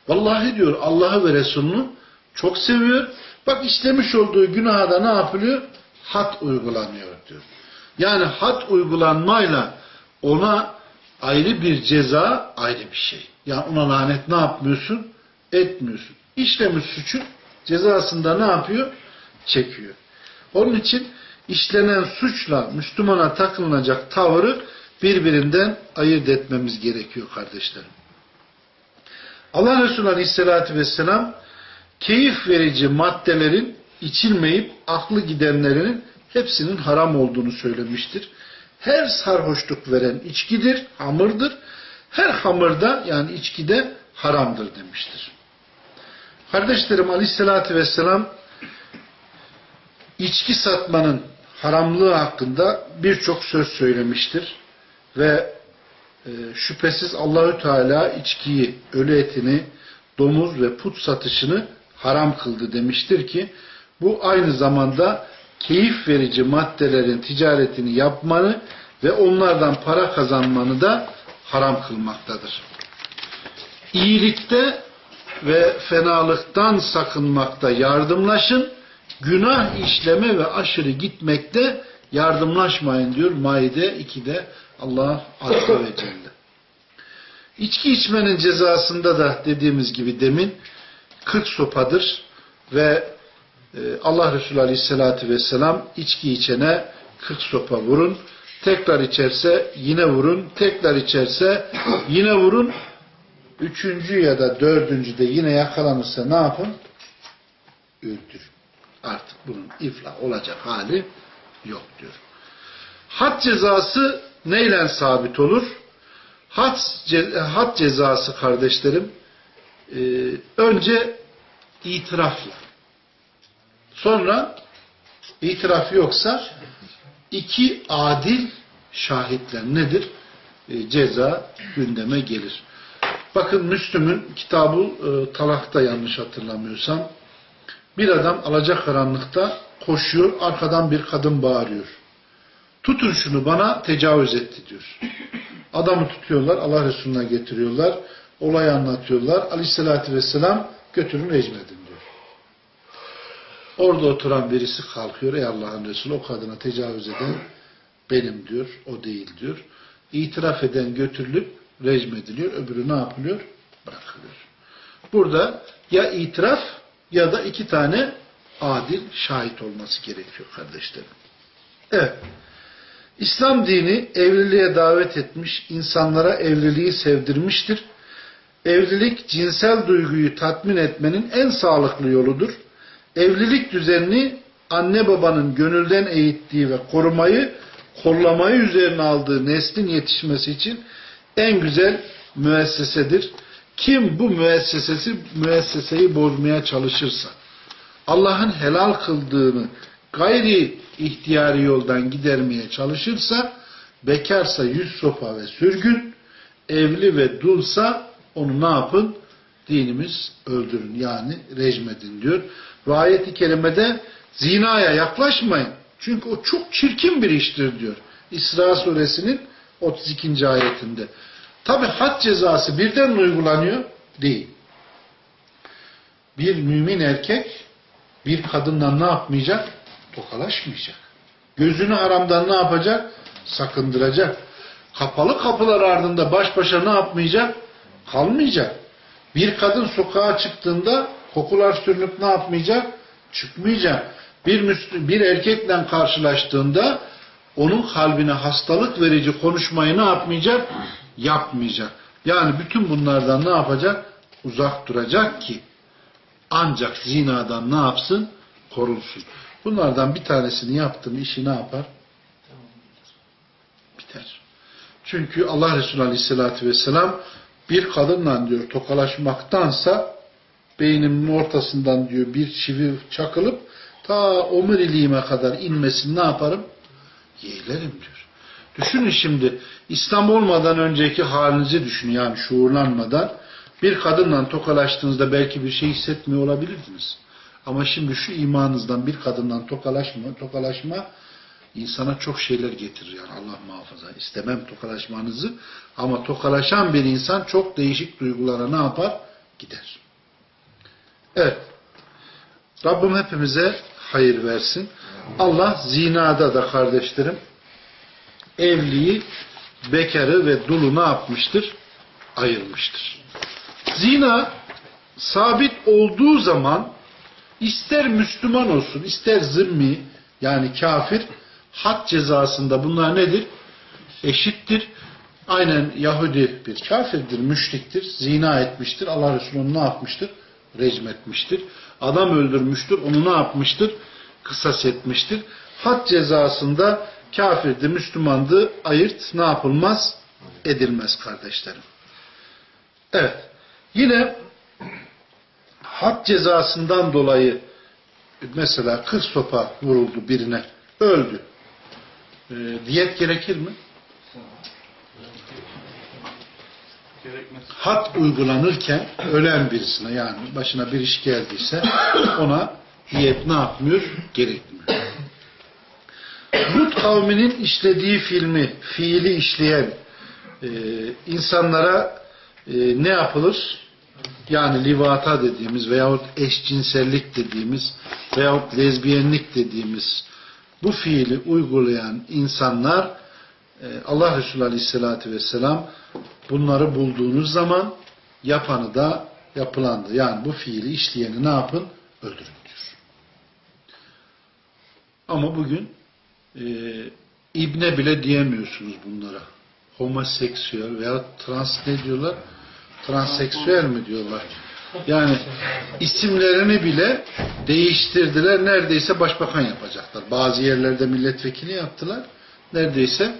Vallahi diyor Allah'ı ve Resulünü çok seviyor. Bak işlemiş olduğu günaha da ne yapılıyor? Hat uygulanıyor diyor. Yani hat uygulanmayla ona ayrı bir ceza ayrı bir şey. Yani ona lanet ne yapmıyorsun? Etmiyorsun. İşlemiş suçun cezasında ne yapıyor? Çekiyor. Onun için işlenen suçla Müslümana takılacak tavırı birbirinden ayırt etmemiz gerekiyor kardeşlerim. Allah Resulü Aleyhisselatü Vesselam keyif verici maddelerin içilmeyip aklı gidenlerinin hepsinin haram olduğunu söylemiştir. Her sarhoşluk veren içkidir, hamırdır. Her hamırda yani içkide haramdır demiştir. Kardeşlerim aleyhissalatü vesselam içki satmanın haramlığı hakkında birçok söz söylemiştir. Ve e, şüphesiz Allahü Teala içkiyi, ölü etini, domuz ve put satışını haram kıldı demiştir ki bu aynı zamanda keyif verici maddelerin ticaretini yapmanı ve onlardan para kazanmanı da haram kılmaktadır. İyilikte ve fenalıktan sakınmakta yardımlaşın, günah işleme ve aşırı gitmekte yardımlaşmayın diyor Maide 2'de Allah Azze ve Celle. İçki içmenin cezasında da dediğimiz gibi demin 40 sopadır ve e, Allah Resulü Aleyhisselatü Vesselam içki içene 40 sopa vurun. Tekrar içerse yine vurun. Tekrar içerse yine vurun. Üçüncü ya da dördüncü de yine yakalanırsa ne yapın? Öldürün. Artık bunun iflah olacak hali yok diyor. Had cezası neyle sabit olur? Had, had cezası kardeşlerim e, önce itirafla sonra itiraf yoksa iki adil şahitler nedir? E, ceza gündeme gelir. Bakın Müslüm'ün kitabı e, Talak'ta yanlış hatırlamıyorsam bir adam alacakaranlıkta koşuyor, arkadan bir kadın bağırıyor. Tutun şunu bana tecavüz etti diyor. Adamı tutuyorlar, Allah Resulü'ne getiriyorlar, olayı anlatıyorlar. Aleyhissalatü vesselam götürün diyor. Orada oturan birisi kalkıyor, ey Allah'ın Resulü o kadına tecavüz eden benim diyor, o değil diyor. İtiraf eden götürülüp rejim ediliyor. Öbürü ne yapılıyor? Bırakılıyor. Burada ya itiraf ya da iki tane adil şahit olması gerekiyor kardeşlerim. Evet. İslam dini evliliğe davet etmiş, insanlara evliliği sevdirmiştir. Evlilik cinsel duyguyu tatmin etmenin en sağlıklı yoludur. Evlilik düzenini anne babanın gönülden eğittiği ve korumayı, kollamayı üzerine aldığı neslin yetişmesi için en güzel müessesedir. Kim bu müessesesi, müesseseyi bozmaya çalışırsa, Allah'ın helal kıldığını gayri ihtiyari yoldan gidermeye çalışırsa, bekarsa yüz sopa ve sürgün, evli ve dulsa onu ne yapın? Dinimiz öldürün yani rejmedin diyor. Ve ayet-i kerimede zinaya yaklaşmayın. Çünkü o çok çirkin bir iştir diyor. İsra suresinin 32. ayetinde. Tabi had cezası birden uygulanıyor? Değil. Bir mümin erkek bir kadından ne yapmayacak? Tokalaşmayacak. Gözünü haramdan ne yapacak? Sakındıracak. Kapalı kapılar ardında baş başa ne yapmayacak? Kalmayacak. Bir kadın sokağa çıktığında kokular sürünüp ne yapmayacak? Çıkmayacak. Bir, Müslüm, bir erkekle karşılaştığında onun kalbine hastalık verici konuşmayı ne yapmayacak? Yapmayacak. Yani bütün bunlardan ne yapacak? Uzak duracak ki ancak zinadan ne yapsın? Korunsun. Bunlardan bir tanesini yaptım işi ne yapar? Biter. Çünkü Allah Resulü Aleyhisselatü Vesselam bir kadınla diyor tokalaşmaktansa beynimin ortasından diyor bir çivi çakılıp ta omuriliğime kadar inmesin ne yaparım? Yeğlerim diyor. Düşünün şimdi İslam olmadan önceki halinizi düşünün yani şuurlanmadan bir kadınla tokalaştığınızda belki bir şey hissetmiyor olabilirdiniz. Ama şimdi şu imanınızdan bir kadından tokalaşma, tokalaşma insana çok şeyler getirir yani Allah muhafaza. İstemem tokalaşmanızı ama tokalaşan bir insan çok değişik duygulara ne yapar? Gider. Evet. Rabbim hepimize hayır versin. Allah zinada da kardeşlerim evliyi, bekarı ve dulu ne yapmıştır? Ayırmıştır. Zina sabit olduğu zaman ister Müslüman olsun, ister zimmi yani kafir had cezasında bunlar nedir? Eşittir. Aynen Yahudi bir kafirdir, müşriktir, zina etmiştir. Allah Resulü onu ne yapmıştır? Recm etmiştir. Adam öldürmüştür, onu ne yapmıştır? Kısas etmiştir. had cezasında kafirdi, Müslümandı, ayırt ne yapılmaz? Edilmez kardeşlerim. Evet. Yine had cezasından dolayı mesela 40 sopa vuruldu birine, öldü. E, diyet gerekir mi? Had uygulanırken ölen birisine yani başına bir iş geldiyse ona diyet ne yapmıyor? Gerekmiyor. Lut kavminin işlediği filmi, fiili işleyen e, insanlara e, ne yapılır? Yani livata dediğimiz veyahut eşcinsellik dediğimiz veyahut lezbiyenlik dediğimiz bu fiili uygulayan insanlar Allah Resulü Aleyhisselatü Vesselam bunları bulduğunuz zaman yapanı da yapılandı. Yani bu fiili işleyeni ne yapın? Öldürün diyor. Ama bugün e, ibne bile diyemiyorsunuz bunlara. Homoseksüel veya trans ne diyorlar? Transseksüel mi diyorlar? Yani isimlerini bile değiştirdiler. Neredeyse başbakan yapacaklar. Bazı yerlerde milletvekili yaptılar. Neredeyse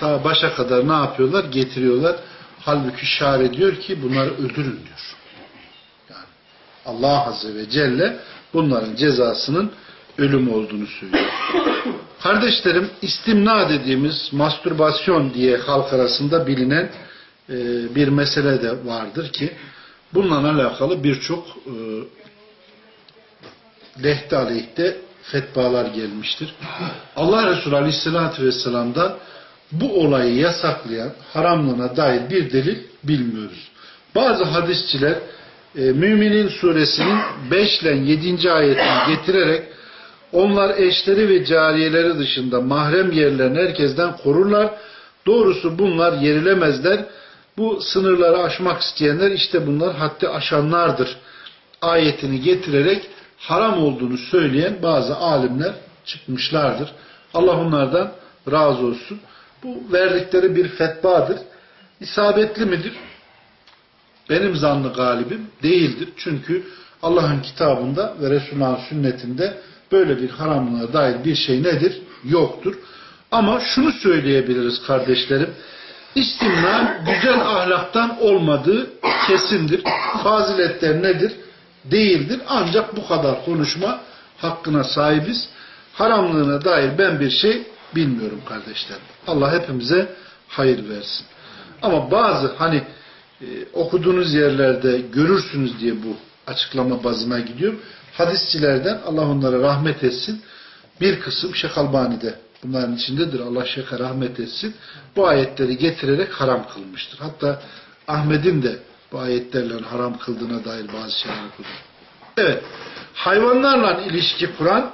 ta başa kadar ne yapıyorlar? Getiriyorlar. Halbuki şare diyor ki bunları öldürün diyor. Yani Allah Azze ve Celle bunların cezasının ölüm olduğunu söylüyor. Kardeşlerim istimna dediğimiz mastürbasyon diye halk arasında bilinen e, bir mesele de vardır ki bununla alakalı birçok e, lehte aleyhte fetvalar gelmiştir. Allah Resulü Aleyhisselatü Vesselam'dan bu olayı yasaklayan haramlığına dair bir delil bilmiyoruz. Bazı hadisçiler e, Müminin suresinin 5 ile 7. ayetini getirerek onlar eşleri ve cariyeleri dışında mahrem yerlerini herkesten korurlar. Doğrusu bunlar yerilemezler. Bu sınırları aşmak isteyenler işte bunlar haddi aşanlardır. Ayetini getirerek haram olduğunu söyleyen bazı alimler çıkmışlardır. Allah onlardan razı olsun. Bu verdikleri bir fetvadır. İsabetli midir? Benim zannı galibim değildir. Çünkü Allah'ın kitabında ve Resulullah'ın sünnetinde böyle bir haramlığa dair bir şey nedir? Yoktur. Ama şunu söyleyebiliriz kardeşlerim. İstimna güzel ahlaktan olmadığı kesindir. Faziletler nedir? Değildir. Ancak bu kadar konuşma hakkına sahibiz. Haramlığına dair ben bir şey bilmiyorum kardeşlerim. Allah hepimize hayır versin. Ama bazı hani e, okuduğunuz yerlerde görürsünüz diye bu açıklama bazına gidiyorum. Hadisçilerden Allah onlara rahmet etsin. Bir kısım Şeyh Albani'de bunların içindedir. Allah Şeyh'e rahmet etsin. Bu ayetleri getirerek haram kılmıştır. Hatta Ahmet'in de bu ayetlerle haram kıldığına dair bazı şeyler okudum. Evet. Hayvanlarla ilişki kuran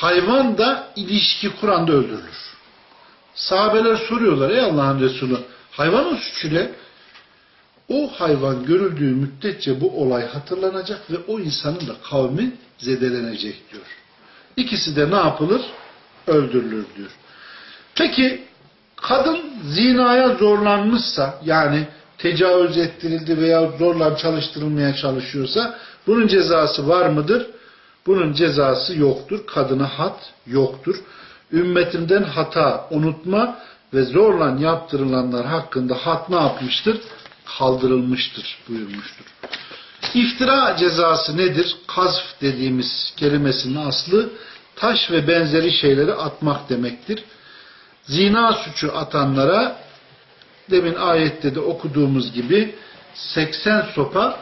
hayvan da ilişki kuran da öldürülür. Sahabeler soruyorlar ey Allah'ın Resulü hayvanın suçu ne? O hayvan görüldüğü müddetçe bu olay hatırlanacak ve o insanın da kavmi zedelenecek diyor. İkisi de ne yapılır? Öldürülür diyor. Peki kadın zinaya zorlanmışsa yani tecavüz ettirildi veya zorla çalıştırılmaya çalışıyorsa bunun cezası var mıdır? Bunun cezası yoktur. Kadına hat yoktur. Ümmetimden hata, unutma ve zorla yaptırılanlar hakkında hat ne yapmıştır? Kaldırılmıştır buyurmuştur. İftira cezası nedir? Kazf dediğimiz kelimesinin aslı taş ve benzeri şeyleri atmak demektir. Zina suçu atanlara demin ayette de okuduğumuz gibi 80 sopa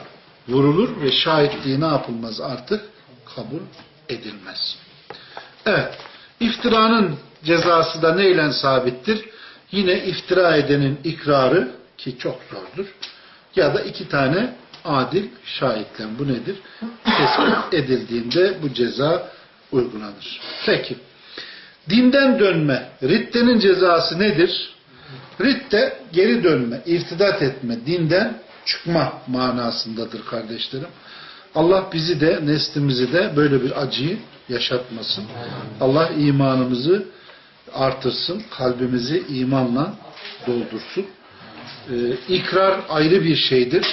vurulur ve şahitliği ne yapılmaz artık? Kabul edilmez. Evet. İftiranın cezası da neyle sabittir? Yine iftira edenin ikrarı ki çok zordur. Ya da iki tane adil şahitle bu nedir? Tespit edildiğinde bu ceza uygulanır. Peki. Dinden dönme, riddenin cezası nedir? Ridde geri dönme, irtidat etme, dinden çıkma manasındadır kardeşlerim. Allah bizi de neslimizi de böyle bir acıyı yaşatmasın. Allah imanımızı artırsın, kalbimizi imanla doldursun. Ee, ikrar ayrı bir şeydir.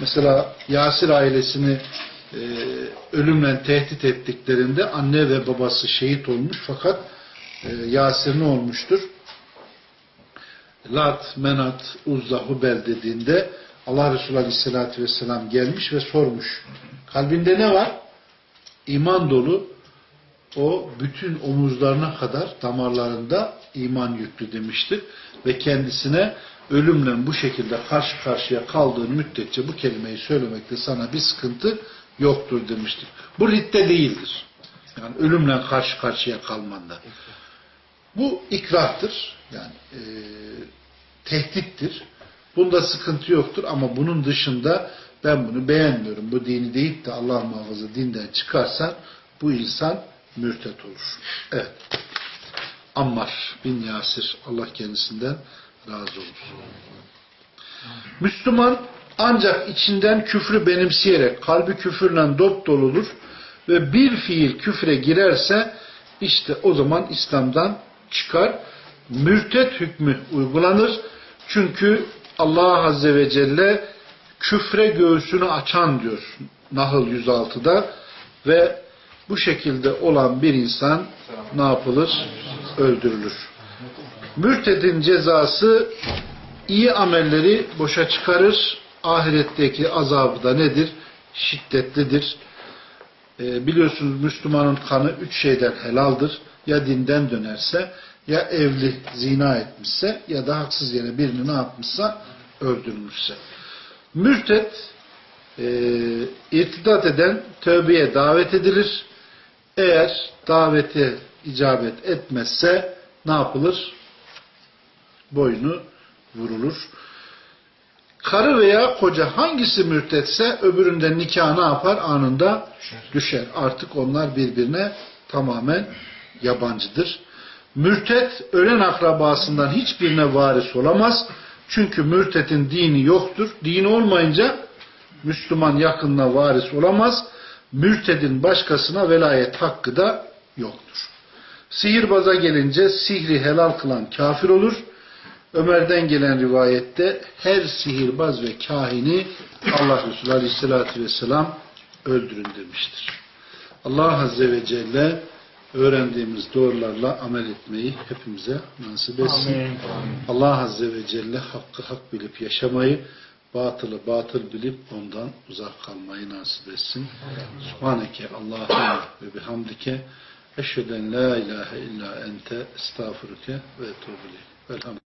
Mesela Yasir ailesini e, ölümle tehdit ettiklerinde anne ve babası şehit olmuş fakat e, Yasir ne olmuştur? Lat, Menat, Uzza, Hubel dediğinde Allah Resulü Aleyhisselatü Vesselam gelmiş ve sormuş. Kalbinde ne var? İman dolu. O bütün omuzlarına kadar damarlarında iman yüklü demiştir. Ve kendisine ölümle bu şekilde karşı karşıya kaldığın müddetçe bu kelimeyi söylemekte sana bir sıkıntı yoktur demiştir. Bu ridde değildir. Yani ölümle karşı karşıya kalmanda. Bu ikrahtır. Yani e, tehdittir. Bunda sıkıntı yoktur ama bunun dışında ben bunu beğenmiyorum. Bu dini deyip de Allah muhafaza dinden çıkarsan bu insan mürtet olur. Evet. Ammar bin Yasir Allah kendisinden razı olsun. Müslüman ancak içinden küfrü benimseyerek kalbi küfürle dop doludur ve bir fiil küfre girerse işte o zaman İslam'dan çıkar. Mürtet hükmü uygulanır. Çünkü Allah Azze ve Celle küfre göğsünü açan diyor Nahl 106'da ve bu şekilde olan bir insan ne yapılır? Öldürülür. Mürtedin cezası iyi amelleri boşa çıkarır. Ahiretteki azabı da nedir? Şiddetlidir. Ee, biliyorsunuz Müslümanın kanı üç şeyden helaldir. Ya dinden dönerse, ya evli zina etmişse, ya da haksız yere birini ne yapmışsa öldürmüşse. Mürted e, irtidat eden tövbeye davet edilir. Eğer davete icabet etmezse ne yapılır? Boynu vurulur. Karı veya koca hangisi mürtetse öbüründen nikah ne yapar? Anında düşer. Artık onlar birbirine tamamen yabancıdır. Mürtet ölen akrabasından hiçbirine varis olamaz. Çünkü mürtetin dini yoktur. Dini olmayınca Müslüman yakınına varis olamaz. Mürtedin başkasına velayet hakkı da yoktur. Sihirbaza gelince sihri helal kılan kafir olur. Ömer'den gelen rivayette her sihirbaz ve kahini Allah Resulü Aleyhisselatü Vesselam öldürün demiştir. Allah Azze ve Celle öğrendiğimiz doğrularla amel etmeyi hepimize nasip etsin. Amin. Allah Azze ve Celle hakkı hak bilip yaşamayı, batılı batıl bilip ondan uzak kalmayı nasip etsin. Subhaneke Allahümme ve bihamdike eşheden la ilahe illa ente estağfurüke ve etûbü Velhamdülillah.